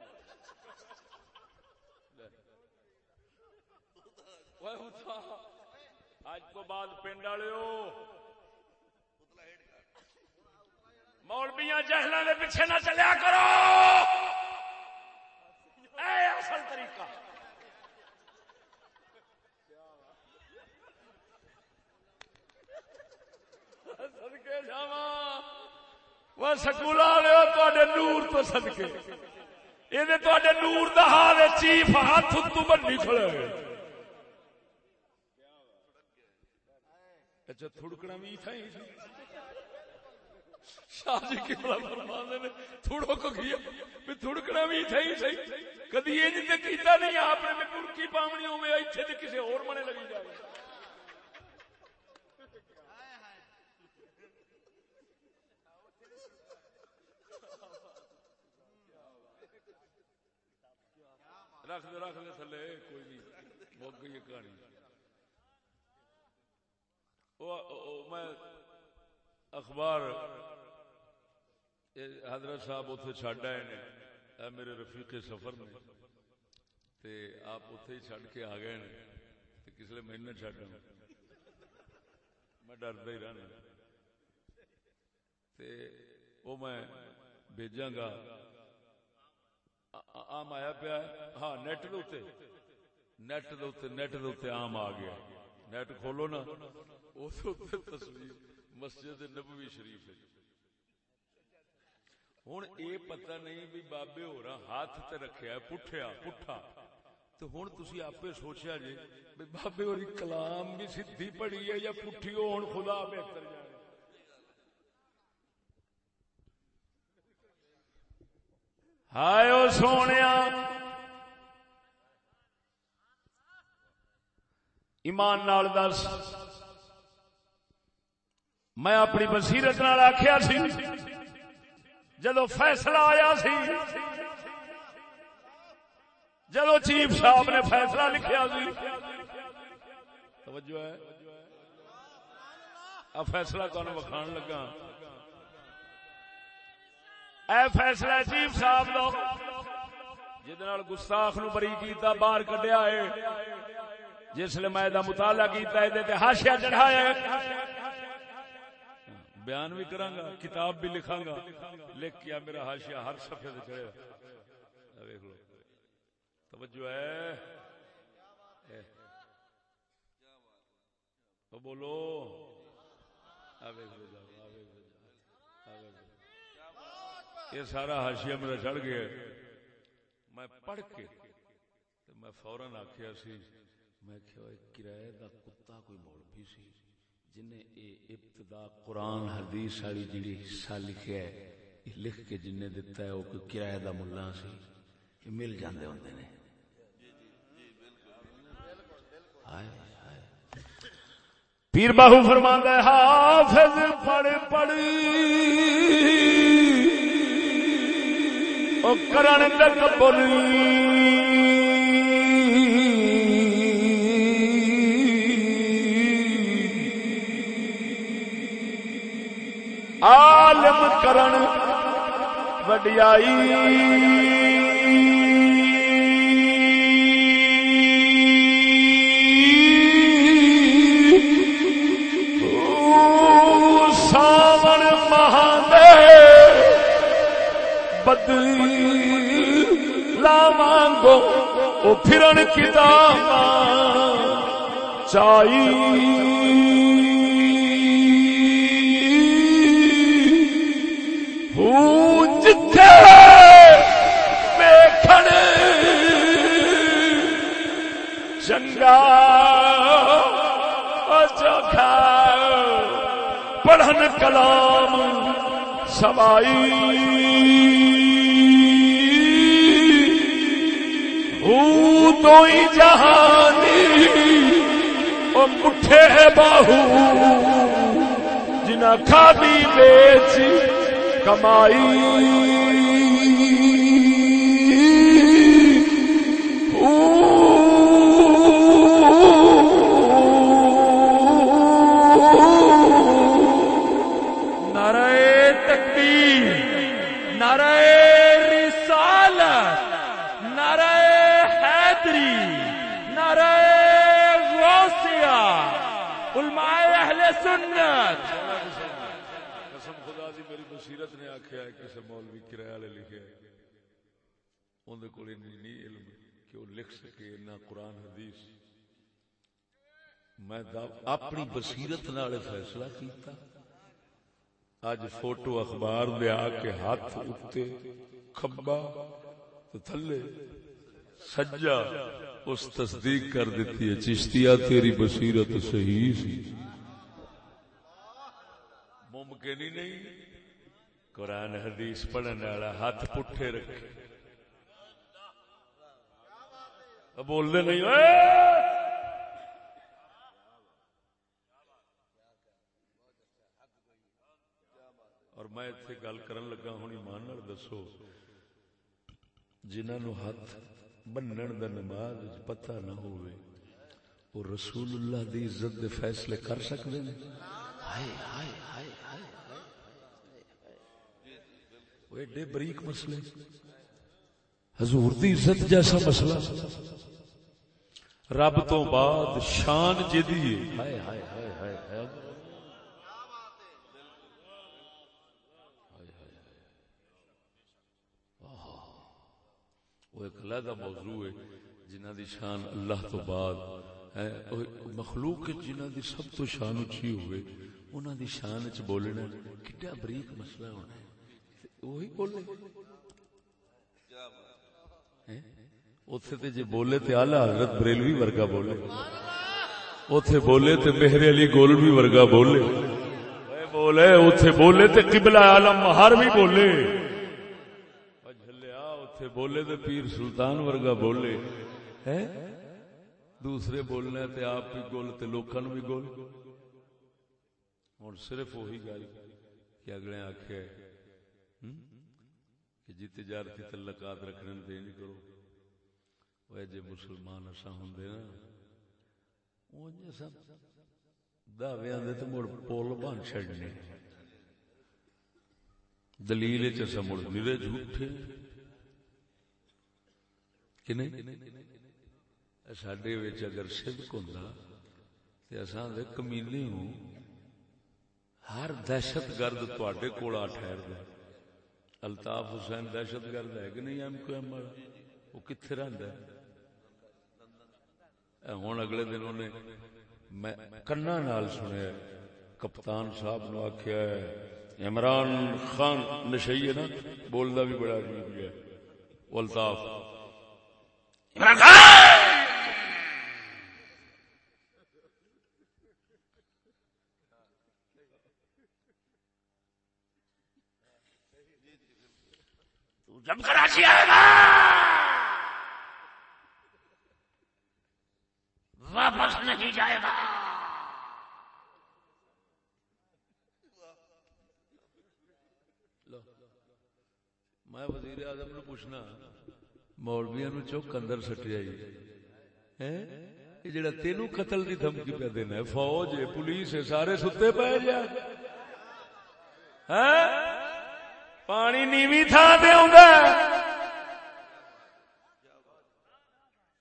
Speaker 1: آج تو بعد پنڈ والے مولبیاں جہلوں کے پیچھے نہ چلیا کرو اے اصل طریقہ وہ سکول والے نور تو سدکے یہ نور دا حال چیف ہاتھ تو بنی کھڑے اچھا تھڑکنا بھی شاہ جی کی تھوڑو کو کیا؟ تھڑکنا بھی کدی کیتا نہیں، آپ نے مرکی پاونی ہوئے اتنے تو کسی اور منے لگی جائے۔ رکھ دے رکھ دے تھلے، کوئی نہیں۔ بک گئی کہانی۔ میں اخبار حضرت صاحب اتنے چڈ آئے نے۔ میرے رفیق سفر نے۔ تے آپ اتنے ہی چڈ کے آ گئے نے۔ تے کس لیے میں نہ چڈ میں ڈردا ہی رہنا۔ تے وہ میں بھیجاں گا آم آیا پیا ہاں نیٹ دے نیٹ دے نیٹ دے آم آ گیا۔ نیٹ کھولو نا اوتے تصویر مسجد نبوی شریف ہے۔ ہوں اے پتہ نہیں بھی بابے ہو رہا ہاتھ تے رکھیا، پٹھیا، پٹھا۔ تو ہوں تسی آپ سوچیا جی بھی بابے ہوری کلام بھی سدھی پڑی ہے یا پٹھی ہون خدا بہتر جانے۔ ہائے او سونیا! ایمان نال دس۔ میں اپنی بصیرت نال آخیا سی جدو فیصلہ آیا سی جدو چیف صاحب نے فیصلہ لکھیا سی۔ توجہ ہے۔ اب فیصلہ کون وکھان لگا؟ اے فیصلہ چیف صاحب لو جہد گستاخ نو بری کیتا، باہر کڈیا ہے۔ جس نے میں دا مطالعہ کیتا ہے تے ہاشیا چڑھایا بیان بھی کراں گا، کتاب بھی لکھاں گا۔ لکھ کیا میرا ہاشیا ہر صفحے تے چڑھیا اے لو۔ توجہ ہے۔ تو بولو۔ یہ سارا ہاشیا میرا چڑھ گیا۔ میں پڑھ کے میں فورن آخیا سی میں کیا کرایہ دا کتا کوئی مولوی سی جنہیں اے ابتدا قرآن حدیث والی جڑی حصہ لکھیا ہے، یہ لکھ کے جن نے دتا ہے وہ کوئی کرایہ دا ملا سی، یہ مل جاندے ہوندے نے۔ ہائے ہائے۔ پیر باہو فرماندا ہے، حافظ پڑھ پڑھ۔ او کرن تکبر عالم کرن وڈیائی۔ او ساون مہاندے بدلی لاوانگو او پھرن کتاب چائی چنگا اچھا پڑھن کلام سوائی۔ ہوں تو ہی جہانی، او مٹھے باہو۔ جنا کھادی بیچ کمائی۔ اندر کول نہیں علم کہ وہ لکھ سکے نہ قرآن، حدیث۔ میں اپنی بصیرت نال فیصلہ کیتا۔ اج فوٹو اخبار دے آ کے ہاتھ اتے کھبا تے تھلے سجا اس تصدیق کر دیتی ہے چشتیا تیری بصیرت صحیح سی۔ ممکن ہی نہیں۔ قرآن، حدیث پڑھنے والا ہاتھ پٹھے رکھے۔ اب بولنے نہیں اے! اور میں اتنے گل کرن لگا ہوں ایمان نال دسو۔ جنہوں نو ہاتھ بنن دا نماز پتہ نہ ہوئے وہ رسول اللہ دی عزت دے فیصلے کر سکتے ہیں
Speaker 4: ہائے ہائے ہائے ہائے۔
Speaker 1: وہ ایڈے بریک مسئلے۔ حضور دی عزت جیسا مسئلہ۔ رب تو بعد شان جدی ہے۔
Speaker 4: ہائے ہائے ہائے ہائے ہائے۔
Speaker 1: وہ ایک علیحدہ موضوع ہے جنہ دی شان اللہ تو بعد مخلوق جنہ دی سب تو شان اچھی ہوئے انہاں دی شان بولنا کڈا بریک مسئلہ ہونا ہے؟ وہی بولے؟ اوتھے تے جے بولے تے اعلی حضرت بریلوی ورگا بولے۔ اوتھے بولے تے مہر علی گولوی ورگا بولے۔ اے بولے، اوتھے بولے تے قبلہ عالم مہار بھی بولے جھلیا اتنے بولے تو پیر سلطان ورگا بولے۔ ہے؟ دوسرے بولنے تے آپ بھی گول تے لوکاں نو بھی گول۔ ہوں صرف وہی گل کہ اگلے آخیا کہ جی تجارتی تعلقات رکھنے دے نہیں کرو۔ وہ جے مسلمان اسا ہوں نا، اونج اسا دعوے آدھے تو مڑ پول بن چڑنے دلیل چ اسا مڑ میرے جھوٹے۔ کہ نہیں؟ سڈے اگر صدق ہوں تو اصا کمینے ہوں، ہر دہشت گرد تے کول آ ٹھہر دے الطاف حسین دہشت گرد ہے کہ نہیں؟ ایم کو ایم والا۔ وہ کتنے رہتا ہے ہوں اگلے دن انہیں میں کنا نال سنیا کپتان صاحب نو آخیا ہے، عمران خان نشئی ہے نا بولنا بھی بڑا عجیب ہے۔ الطاف عمران خان
Speaker 4: جب کراچی آئے گا واپس نہیں جائے گا
Speaker 1: میں وزیر اعظم نو پوچھنا مولویا نو چوک اندر سٹیا یہ جڑا تینوں قتل دی دھمکی پہ دینا ہے فوج ہے پولیس ہے سارے ستے پے جا پانی نیوی تھان دے آوندا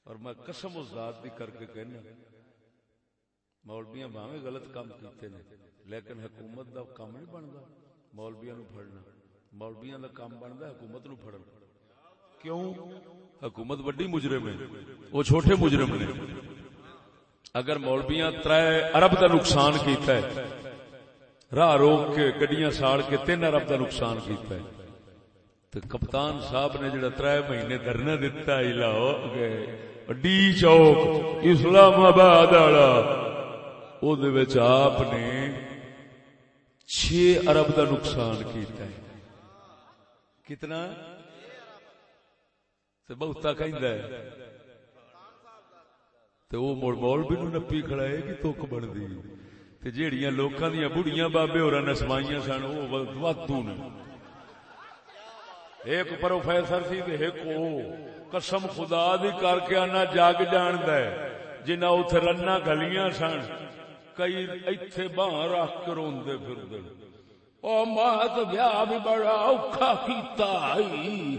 Speaker 1: اور میں قسم اس ذات دی کر کے کہنا مولویاں بھاویں غلط کام کیتے نے، لیکن حکومت دا کام نہیں بندا، مولویاں نو پھڑنا۔ مولویاں دا کام بندا حکومت نو پھڑن۔ کیوں؟ حکومت وڈی مجرم ہے وہ چھوٹے مجرم نے۔ اگر مولویاں ترے ارب دا نقصان کیتا ہے راہ روک کے گڈیاں ساڑ کے تین ارب دا نقصان کیتا ہے۔ تو کپتان صاحب نے جڑا ترے مہینے دھرنا دتا ہی لاؤ ڈی چوک اسلام آباد والا۔ او دے وچ آپ نے چھ ارب دا نقصان کیتا ہے۔ کتنا؟ تے بہتا کہندا ہے۔ تے او مول مولوی نو نپی کھڑا ہے کہ توک بندی تے جیڑیاں لوکاں دیاں بڑھیاں بابے ہوراں نسوائیاں سن او واتو نے ایک پروفیسر سی تے ایک او قسم خدا دی کر کے آنا جاگ جاندا ہے جنہ اوتھے رنا گلیاں سن کئی ایتھے باں رکھ کے روندے پھردے او ماں تے بیاہ بھی بڑا اوکھا کیتا ہی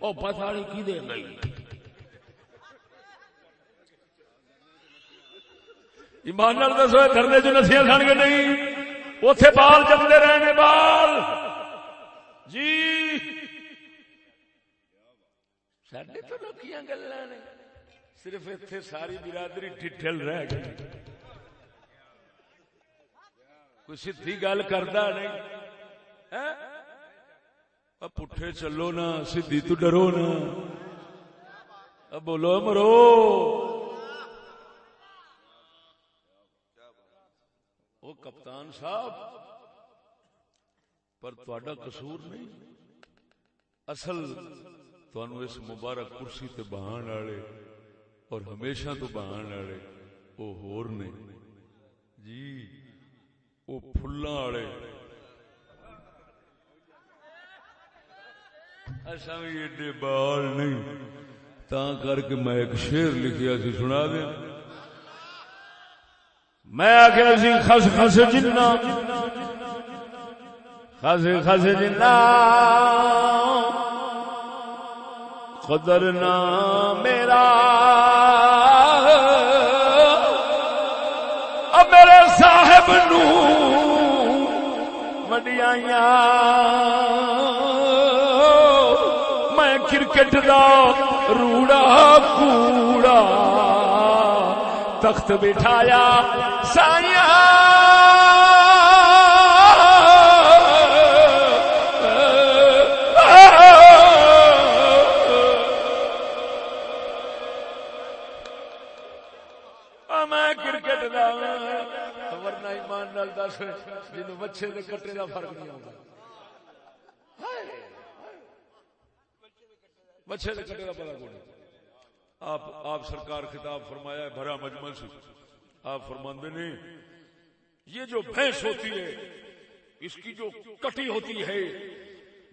Speaker 1: او پتہ نہیں کی دے گئی ایمان نال دسو دھرنے چ نسیاں سن کے نہیں، اوتھے بال جمدے رہے بال۔ جی۔ سڈے تو لوکیاں گلاں نے، صرف اتنے ساری برادری ٹھل رہ گئی۔ کوئی سی گل کرتا نہیں۔ ہاں؟ پٹھے چلو نا سی تو ڈرو نا۔ بولو، مرو۔ کپتان صاحب، پر تھوڑا قصور نہیں۔ اصل تھانو اس مبارک کرسی تے بہان والے اور ہمیشہ تو بہان والے وہ ہور نے۔ جی وہ پھلاں والے۔ ایسا بھی ایڈے بال نہیں تا کر کے میں ایک شیر لکھیا سی، سنا دیا میں آخیا سی، خس خس جنا خس خس جنا قدر نہ میرا۔ اب میرے صاحب نو وڈیاں میں کرکٹ دا روڑا کوڑا۔ تخت بٹھایا سائیا میں کرکٹ دا ہاں۔ ورنہ ایمان نال دس جنوں بچے دے کٹے دا فرق نہیں آتا بچے دے کٹے دا پتا کوئی نہیں آپ آپ سرکار خطاب فرمایا ہے، بھرا مجمل سے۔ آپ فرماندے نے، یہ جو بھینس ہوتی ہے، اس کی جو کٹی ہوتی ہے،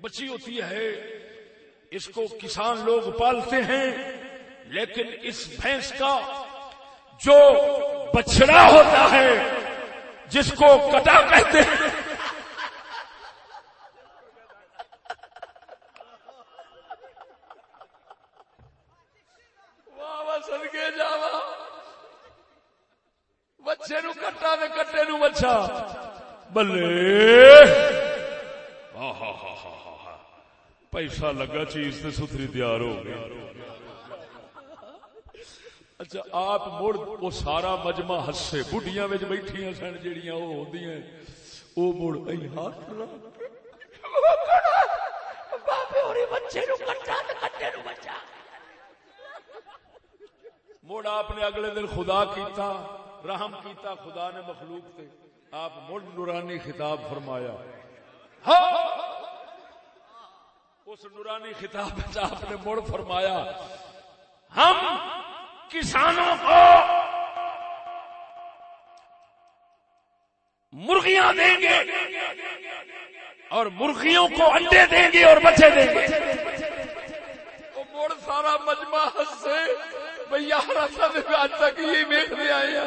Speaker 1: بچی ہوتی ہے، اس کو کسان لوگ پالتے ہیں، لیکن اس بھینس کا جو بچڑا ہوتا ہے، جس کو کٹا کہتے ہیں واہ واہ صدقے جاوا بچے نو کٹا تے کٹے نو بچا بلے۔ ہاں ہاں ہاں ہاں ہاں پیسہ لگا چیز تے ستھری تیار ہو گئی۔ اچھا آپ مڑ وہ سارا مجمع ہسے بڈیاں وچ بیٹھیاں سن جڑیاں او ہوندیاں او مڑ ائی ہاتھ لا
Speaker 4: بابے اور بچے نو کٹا تے کٹے نو بچا۔
Speaker 1: مڑ آپ نے اگلے دن خدا کیتا رحم کیتا خدا نے مخلوق تے۔ آپ مڑ نورانی خطاب فرمایا۔ ہاں! اس نورانی خطاب آپ نے مڑ فرمایا۔ ہم کسانوں کو مرغیاں دیں گے اور مرغیوں کو انڈے دیں گے اور بچے دیں گے۔ وہ مڑ سارا مجمع ہنسے بھئی یار تک یہ ویکھتے آئے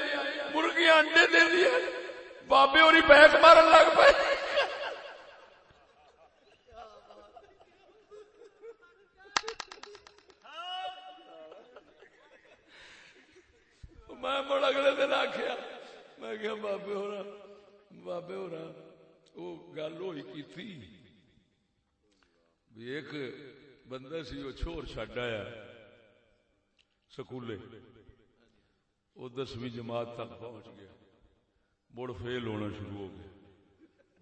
Speaker 1: مرغیاں انڈے دے دیا بابے اور بیک مارن لگ پے میں مڑ اگلے دن آخیا میں کیا بابے ہو رہا بابے ہو رہا وہ گل ہوئی کی تھی؟ بھی ایک بندہ سی وہ چھوڑ چڈ آیا سکولے۔ وہ دسویں جماعت تک پہنچ گیا۔ مڑ فیل ہونا شروع ہو گیا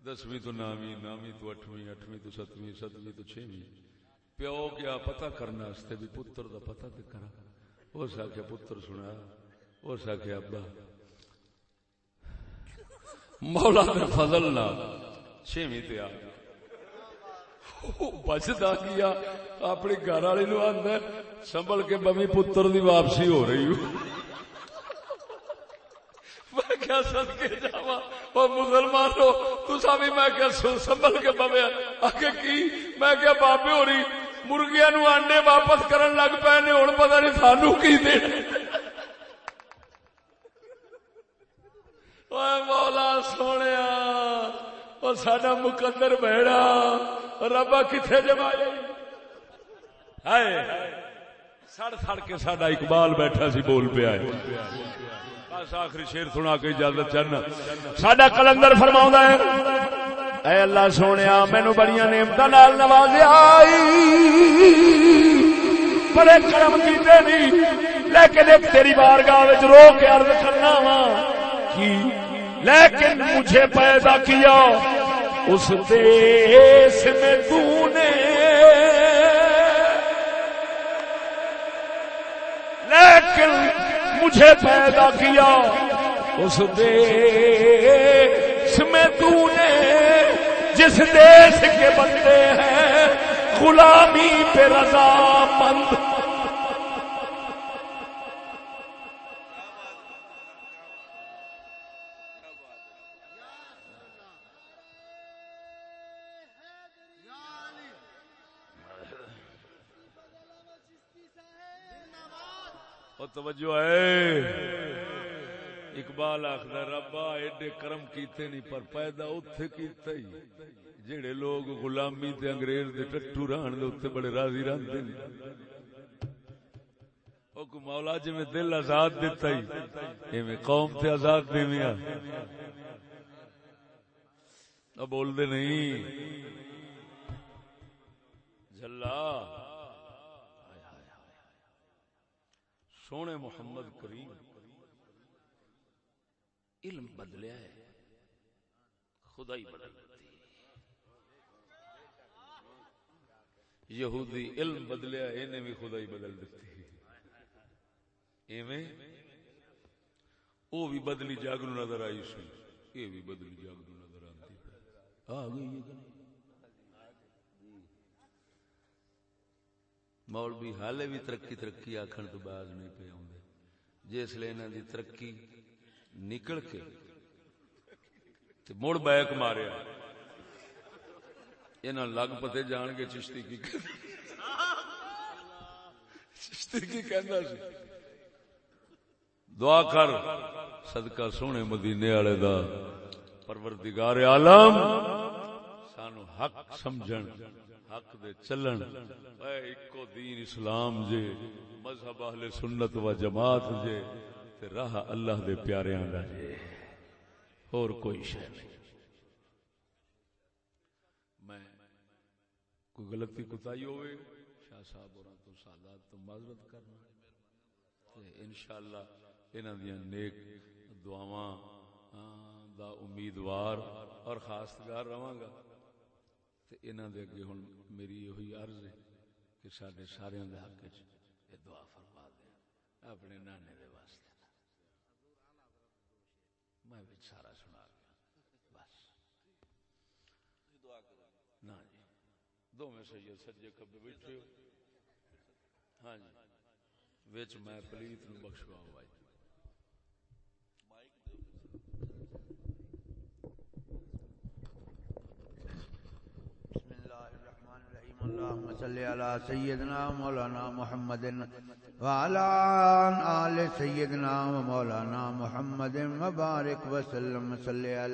Speaker 1: دسویں تو نویں نویں تو اٹھویں اٹھویں تو ستویں ستویں تو چھویں پیو کیا پتہ کرنا اس بھی پتر دا پتہ تے کرا اس آخیا پتر سنا اس آخیا ابا مولا دے فضل نہ چھویں تے آ گیا بچتا کیا اپنی گھر والی نو آدھا سنبھل کے بمی پتر دی واپسی ہو رہی ہوں میں کیا سد کے جاوا اور مسلمان ہو بھی میں کیا سنبھل کے بمے آگے کی؟ میں کیا بابے ہو رہی مرغیاں نو آنڈے واپس کرن لگ پے نے، ہن پتہ نہیں سانو کی دے اوے مولا سونیا، او ساڈا مقدر بہڑا ربا کتنے جمایا ہائے، سڑ سڑ کے ساڈا اقبال بیٹھا سی، بول پیا بس آخری شیر سنا کے اجازت چاہنا۔ ساڈا کلندر فرما ہے، اے اللہ سونے مینو بڑی نعمت نال نوازیا بڑے کرم کیتے نہیں لیکن ایک تیری بارگاہ وچ رو کے عرض کرنا وا کی لیکن مجھے پیدا کیا، اس دیش میں تو نے۔ لیکن مجھے پیدا کیا۔ اس دیش میں تو نے جس دیش کے بندے ہیں، غلامی پہ رضا مند توجہ ہے۔ اقبال آخر ربا، ایڈے کرم کیتے نہیں، پر پیدا اتے کیتا ہی۔ جڑے لوگ غلامی تے انگریز دے ٹٹو رہن دے اتنے بڑے راضی رہتے ہیں او کو مولا جی میں دل آزاد دیتا ہی، ایویں قوم تے آزاد دیویں اب بول دے نہیں۔ جلا سونے محمد کریم،
Speaker 4: علم بدلیا ہے خدا ہی بدل دیتی
Speaker 1: یہودی علم بدلیا انہیں بھی خدا ہی بدل دیتی ایویں وہ بھی بدلی جاگرو نظر آئی سی، یہ بھی بدلی جاگرو نظر آتی آ گئی ہے کہ نہیں؟ مولوی حالے بھی ترقی ترقی آخر تو باز نہیں پہ آدھے جسے انہوں دی ترقی نکل کے تے مڑ بیک ماریا۔ انہاں لگ پتے جان کے چشتی کی چشتی کی کہندا سی۔ دعا کر، صدقہ سونے مدینے والے دا پروردگار عالم، سانو حق سمجھن۔ حق دے چلن۔ اے اکو دین اسلام جے، مذہب اہل سنت و جماعت جے، تے راہ اللہ دے پیاریاں دا جے۔ اور کوئی شے نہیں۔ میں کوئی غلطی کوتاہی ہوئے، شاہ صاحب اور تو سادات تو معذرت کرنا۔ تے انشاءاللہ انہاں دیاں نیک دعاواں دا امیدوار اور خاصگار رواں گا۔ تے انہاں دے اگے ہن میری یہی عرض ہے کہ سارے سارے دے حق وچ یہ دعا فرما دیں اپنے نانے دے واسطے میں بھی سارا سنا گیا بس نہ جی دو میں سید سجے کبے بیٹھے ہو ہاں جی وچ میں پلیت نو بخشوا ہوا جی
Speaker 5: بسم الله الرحمن الرحيم اللهم صل على سيدنا مولانا محمد وعلى آل سيدنا ومولانا محمد مبارك وسلم. صل عليه